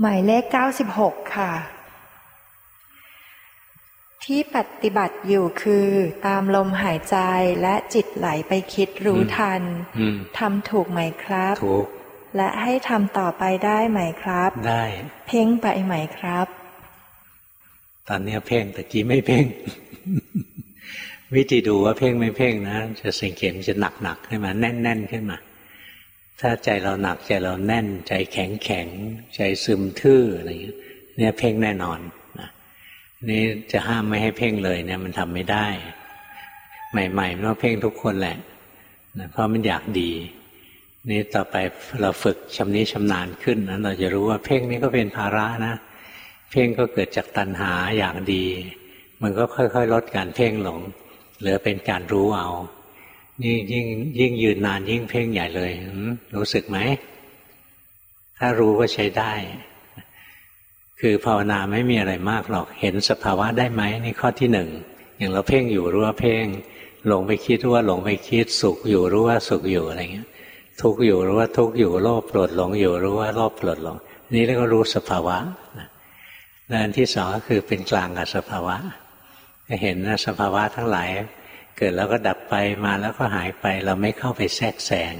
หมายเลขเก้าสิบหกค่ะ ที่ปฏิบัติอยู่คือตามลมหายใจและจิตไหลไปคิดรู้ทันทำถูกไหมครับ ถูก และให้ทำต่อไปได้ไหมครับ ได้ เพ่งไปไหมครับ ตอนนี้เพ่งแต่กี้ไม่เพ่ง วิธีดูว่าเพ่งไม่เพ่งนะ จะสังเกตจะหนักหนักขึ้นมา แน่นแน่นขึ้นมา ถ้าใจเราหนักใจเราแน่น ใจแข็งแข็งใจซึมทื่ออะไรเงี้ยเนี่ยเพ่งแน่นอนนะนี่จะห้ามไม่ให้เพ่งเลยเนี่ยมันทำไม่ได้ ใหม่ๆมันต้องเพ่งทุกคนแหละนะเพราะมันอยากดี นี่ต่อไปเราฝึกชำนิชำนาญขึ้นนะเราจะรู้ว่าเพ่งนี่ก็เป็นภาระนะ เพ่งก็เกิดจากตัณหาอย่ากดี มันก็ค่อยๆ ลดการเพ่งลงเหลือเป็นการรู้เอา นี่ยิ่งยิ่งยืนนานยิ่งเพ่งใหญ่เลยรู้สึกไหม ถ้ารู้ก็ใช้ได้ คือภาวนาไม่มีอะไรมากหรอก เห็นสภาวะได้ไหมนี่ข้อที่หนึ่งอย่างเราเพ่งอยู่รู้ว่าเพ่งหลงไปคิดรู้ว่าหลงไปคิดสุขอยู่รู้ว่าสุขอยู่อะไรเงี้ย ทุกอยู่รู้ว่าทุกอยู่โลภโกรธหลงอยู่รู้ว่าโลภโกรธหลง นี่เรียกว่ารู้สภาวะและอันที่สองก็คือเป็นกลางกับสภาวะจะเห็นนะสภาวะทั้งหลาย เกิดแล้วก็ดับไปมาแล้วก็หายไป เราไม่เข้าไปแทรกแซง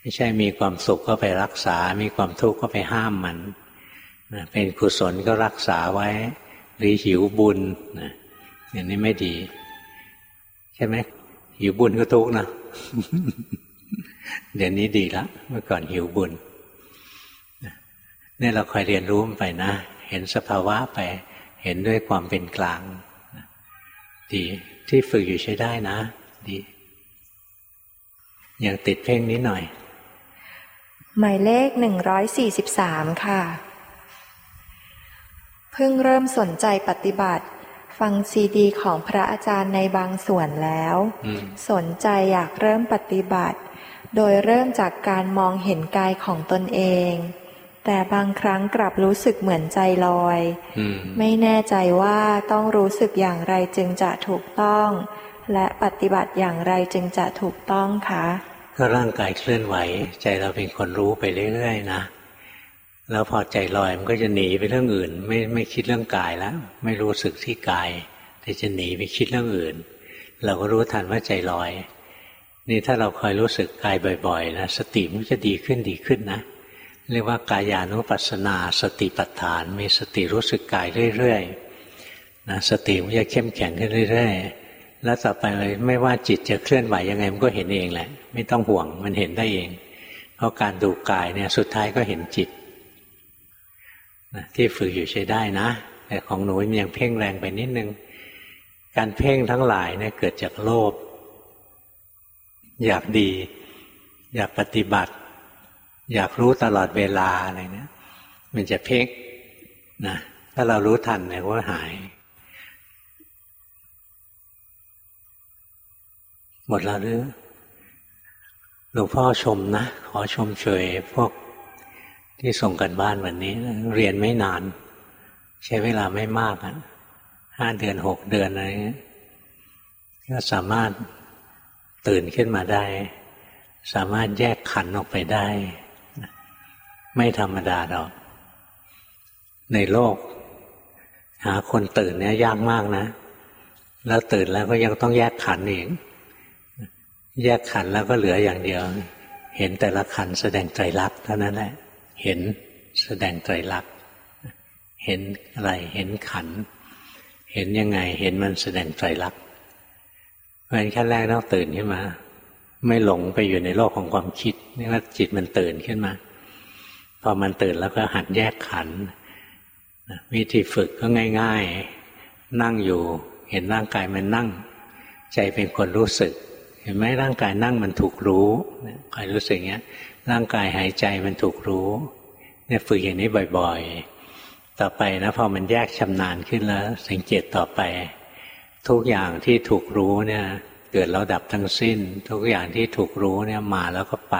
ไม่ใช่มีความสุขก็ไปรักษา มีความทุกข์ก็ไปห้ามมันเป็นกุศลก็รักษาไว้ หรือหิวบุญนะอย่างนี้ไม่ดี ใช่ไหมหิวบุญก็ทุกข์นะ เดี๋ยวนี้ดีละเมื่อก่อนหิวบุญนี่เราคอยเรียนรู้มันไปนะ เห็นสภาวะไป เห็นด้วยความเป็นกลาง ดีที่ฝึกอยู่ใช้ได้นะ ดีอย่างติดเพ่งนิดหน่อย หมายเลขหนึ่งร้อยสี่สิบสามค่ะ เพิ่งเริ่มสนใจปฏิบัติ ฟังซีดีของพระอาจารย์ในบางส่วนแล้ว สนใจอยากเริ่มปฏิบัติ โดยเริ่มจากการมองเห็นกายของตนเอง แต่บางครั้งกลับรู้สึกเหมือนใจลอยไม่แน่ใจว่าต้องรู้สึกอย่างไรจึงจะถูกต้อง และปฏิบัติอย่างไรจึงจะถูกต้องคะก็ร่างกายเคลื่อนไหว ใจเราเป็นคนรู้ไปเรื่อยๆนะแล้วพอใจลอยมันก็จะหนีไปเรื่องอื่น ไม่ไม่คิดเรื่องกายแล้ว ไม่รู้สึกที่กาย แต่จะหนีไปคิดเรื่องอื่น เราก็รู้ทันว่าใจลอย นี่ถ้าเราคอยรู้สึกกายบ่อยๆนะสติมันจะดีขึ้นดีขึ้นนะ เรียกว่ากายานุปัสสนา สติปัฏฐาน มีสติรู้สึกกายเรื่อยๆนะสติมันจะเข้มแข็งขึ้นเรื่อยๆ แล้วต่อไปไม่ว่าจิตจะเคลื่อนไหวยังไงมันก็เห็นเองแหละ ไม่ต้องห่วงมันเห็นได้เอง เพราะการดูกายเนี่ยสุดท้ายก็เห็นจิตนะที่ฝึกอยู่ใช้ได้นะ แต่ของหนูมันยังเพ่งแรงไปนิดนึง การเพ่งทั้งหลายเนี่ยเกิดจากโลภ อยากดี อยากปฏิบัติ อยากรู้ตลอดเวลาอะไรเนี่ยมันจะเพ่งนะถ้าเรารู้ทันเนี่ยก็หาย หมดแล้วหรือหลวงพ่อชมนะ ขอชมเชยพวกที่ส่งกันบ้านวันนี้ เรียนไม่นาน ใช้เวลาไม่มากอะห้าเดือนหกเดือนอะไรเงี้ยก็สามารถ ตื่นขึ้นมาได้ สามารถแยกขันออกไปได้ ไม่ธรรมดาดอก ในโลก หาคนตื่นเนี่ยยากมากนะ แล้วตื่นแล้วก็ยังต้องแยกขันอีกแยกขันแล้วก็เหลืออย่างเดียว เห็นแต่ละขันแสดงใจรักเท่านั้นแหละ เห็นแสดงใจรัก เห็นอะไร เห็นขัน เห็นยังไง เห็นมันแสดงใจรัก ราะฉะนั้นขั้นแรกต้องตื่นขึ้นมา ไม่หลงไปอยู่ในโลกของความคิดนี่ว่าจิตมันตื่นขึ้นมา พอมันตื่นแล้วก็หัดแยกขันวิธีฝึกก็ง่าย ๆ นั่งอยู่ เห็นร่างกายมันนั่ง ใจเป็นคนรู้สึก เห็นไหมร่างกายนั่งมันถูกรู้คอยรู้สึกอย่างเงี้ย ร่างกายหายใจมันถูกรู้เนี่ยฝึกอย่างนี้บ่อย ๆ ต่อไปนะพอมันแยกชำนาญขึ้นแล้ว สังเกตต่อไป ทุกอย่างที่ถูกรู้เนี่ยเกิดแล้วดับทั้งสิ้น ทุกอย่างที่ถูกรู้เนี่ยมาแล้วก็ไป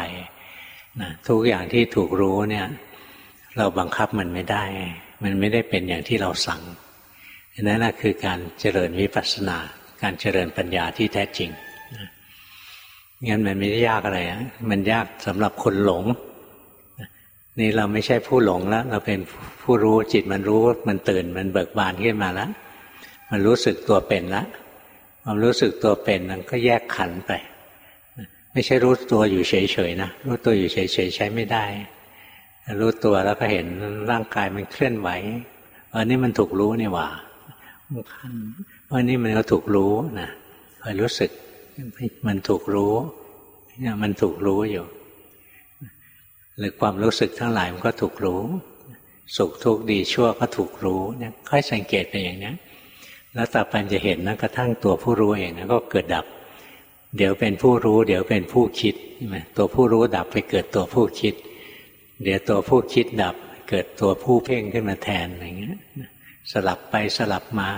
นะทุกอย่างที่ถูกรู้เนี่ย เราบังคับมันไม่ได้ มันไม่ได้เป็นอย่างที่เราสั่งนั่นแหละคือการเจริญวิปัสสนา การเจริญปัญญาที่แท้จริงงั้นมันไม่ได้ยากอะไรมันยากสำหรับคนหลง นี่เราไม่ใช่ผู้หลงแล้ว เราเป็นผู้รู้จิตมันรู้มันตื่นมันเบิกบานขึ้นมาแล้ว มันรู้สึกตัวเป็นละความรู้สึกตัวเป็นนั้นก็แยกขันไป ไม่ใช่รู้ตัวอยู่เฉยๆนะรู้ตัวอยู่เฉยๆใช้ไม่ได้ รู้ตัวแล้วก็เห็นร่างกายมันเคลื่อนไหวอันนี้มันถูกรู้นี่หว่าอันนี้มันก็ถูกรู้นะคอยรู้สึกมันถูกรู้เนี่ยมันถูกรู้อยู่หรือความรู้สึกทั้งหลายมันก็ถูกรู้ สุขทุกข์ดีชั่วก็ถูกรู้เนี่ยค่อยสังเกตไปอย่างนี้ แล้วต่อไปจะเห็นนะกระทั่งตัวผู้รู้เองนะก็เกิดดับ เดี๋ยวเป็นผู้รู้ เดี๋ยวเป็นผู้คิดตัวผู้รู้ดับไปเกิดตัวผู้คิด เดี๋ยวตัวผู้คิดดับ เกิดตัวผู้เพ่งขึ้นมาแทนอย่างเงี้ยสลับไปสลับมา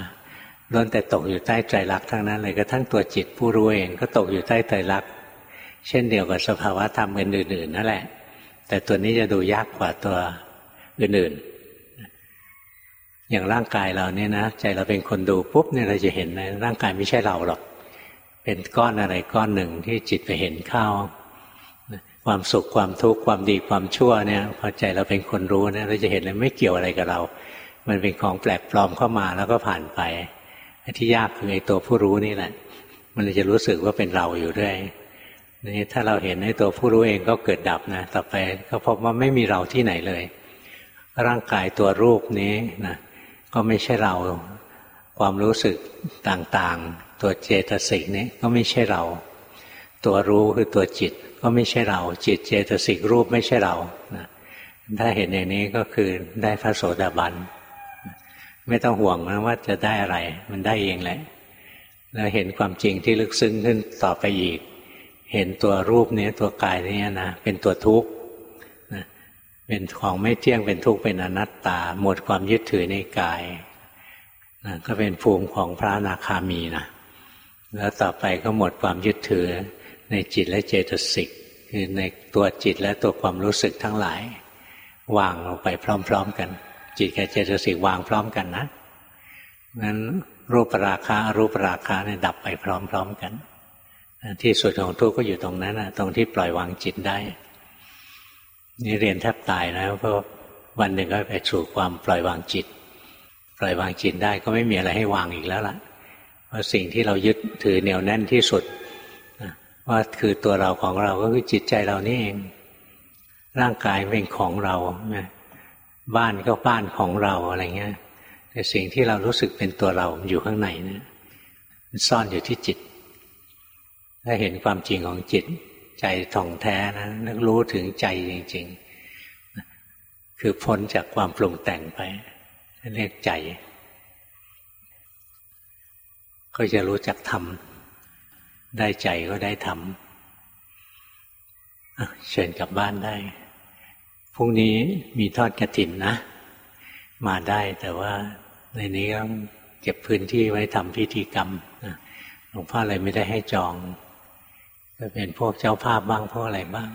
ล้วนแต่ตกอยู่ใต้ใจรักทั้งนั้นเลยกระทั่งตัวจิตผู้รู้เองก็ตกอยู่ใต้ใจรักเช่นเดียวกับสภาวะธรรมอื่นๆนั่นแหละ แต่ตัวนี้จะดูยากกว่าตัวอื่นๆ อย่างร่างกายเราเนี่ยนะใจเราเป็นคนดูปุ๊บเนี่ยเราจะเห็นนะร่างกายไม่ใช่เราหรอก เป็นก้อนอะไรก้อนหนึ่งที่จิตไปเห็นเข้าความสุขความทุกข์ความดีความชั่วเนี่ยพอใจเราเป็นคนรู้เนี่ยเราจะเห็นเลยไม่เกี่ยวอะไรกับเรา มันเป็นของแปลกปลอมเข้ามาแล้วก็ผ่านไปที่ยากคือไอ้ตัวผู้รู้นี่แหละ มันจะรู้สึกว่าเป็นเราอยู่ด้วยนี่ถ้าเราเห็นไอ้ตัวผู้รู้เองก็เกิดดับนะ ต่อไปก็พบว่าไม่มีเราที่ไหนเลย ร่างกายตัวรูปนี้นะ ก็ไม่ใช่เรา ความรู้สึกต่างๆ ตัวเจตสิกนี้ก็ไม่ใช่เรา ตัวรู้คือตัวจิตก็ไม่ใช่เรา จิตเจตสิกรูปไม่ใช่เราถ้าเห็นอย่างนี้ก็คือได้พระโสดาบัน ไม่ต้องห่วงนะว่าจะได้อะไร มันได้เองแหละแล้วเห็นความจริงที่ลึกซึ้งขึ้นต่อไปอีก เห็นตัวรูปนี้ตัวกายนี้นะเป็นตัวทุกข์ เป็นของไม่เที่ยงเป็นทุกข์เป็นอนัตตา หมดความยึดถือในกายนะก็เป็นภูมิของพระนาคามีนะแล้วต่อไปก็หมดความยึดถือในจิตและเจตสิกคือในตัวจิตและตัวความรู้สึกทั้งหลาย วางลงไปพร้อม ๆ กัน จิตกับเจตสิกวางพร้อมกันนะนั้นรูปราคารูปราคาเนี่ยดับไปพร้อม ๆกัน ที่สุดของทุกข์ก็อยู่ตรงนั้นนะตรงที่ปล่อยวางจิตได้ นี่เรียนแทบตายนะเพราะวันหนึ่งก็ไปสู่ความปล่อยวางจิต ปล่อยวางจิตได้ก็ไม่มีอะไรให้วางอีกแล้วล่ะเพราะสิ่งที่เรายึดถือเหนียวแน่นที่สุดว่าคือตัวเราของเราก็คือจิตใจเรานี่เอง ร่างกายเป็นของเราบ้านก็บ้านของเราอะไรเงี้ยแต่สิ่งที่เรารู้สึกเป็นตัวเราอยู่ข้างในเนี่ยมันซ่อนอยู่ที่จิต ถ้าเห็นความจริงของจิต ใจท่องแท้นะนึกรู้ถึงใจจริง ๆ คือพ้นจากความปรุงแต่งไปเรียกใจ ก็จะรู้จักทำได้ใจก็ได้ทำเชิญกลับบ้านได้พรุ่งนี้มีทอดกระถินนะ มาได้แต่ว่าในนี้ก็เก็บพื้นที่ไว้ทำพิธีกรรมหลวงพ่ออะไรไม่ได้ให้จอง จะเป็นพวกเจ้าภาพบ้างพวกอะไรบ้าง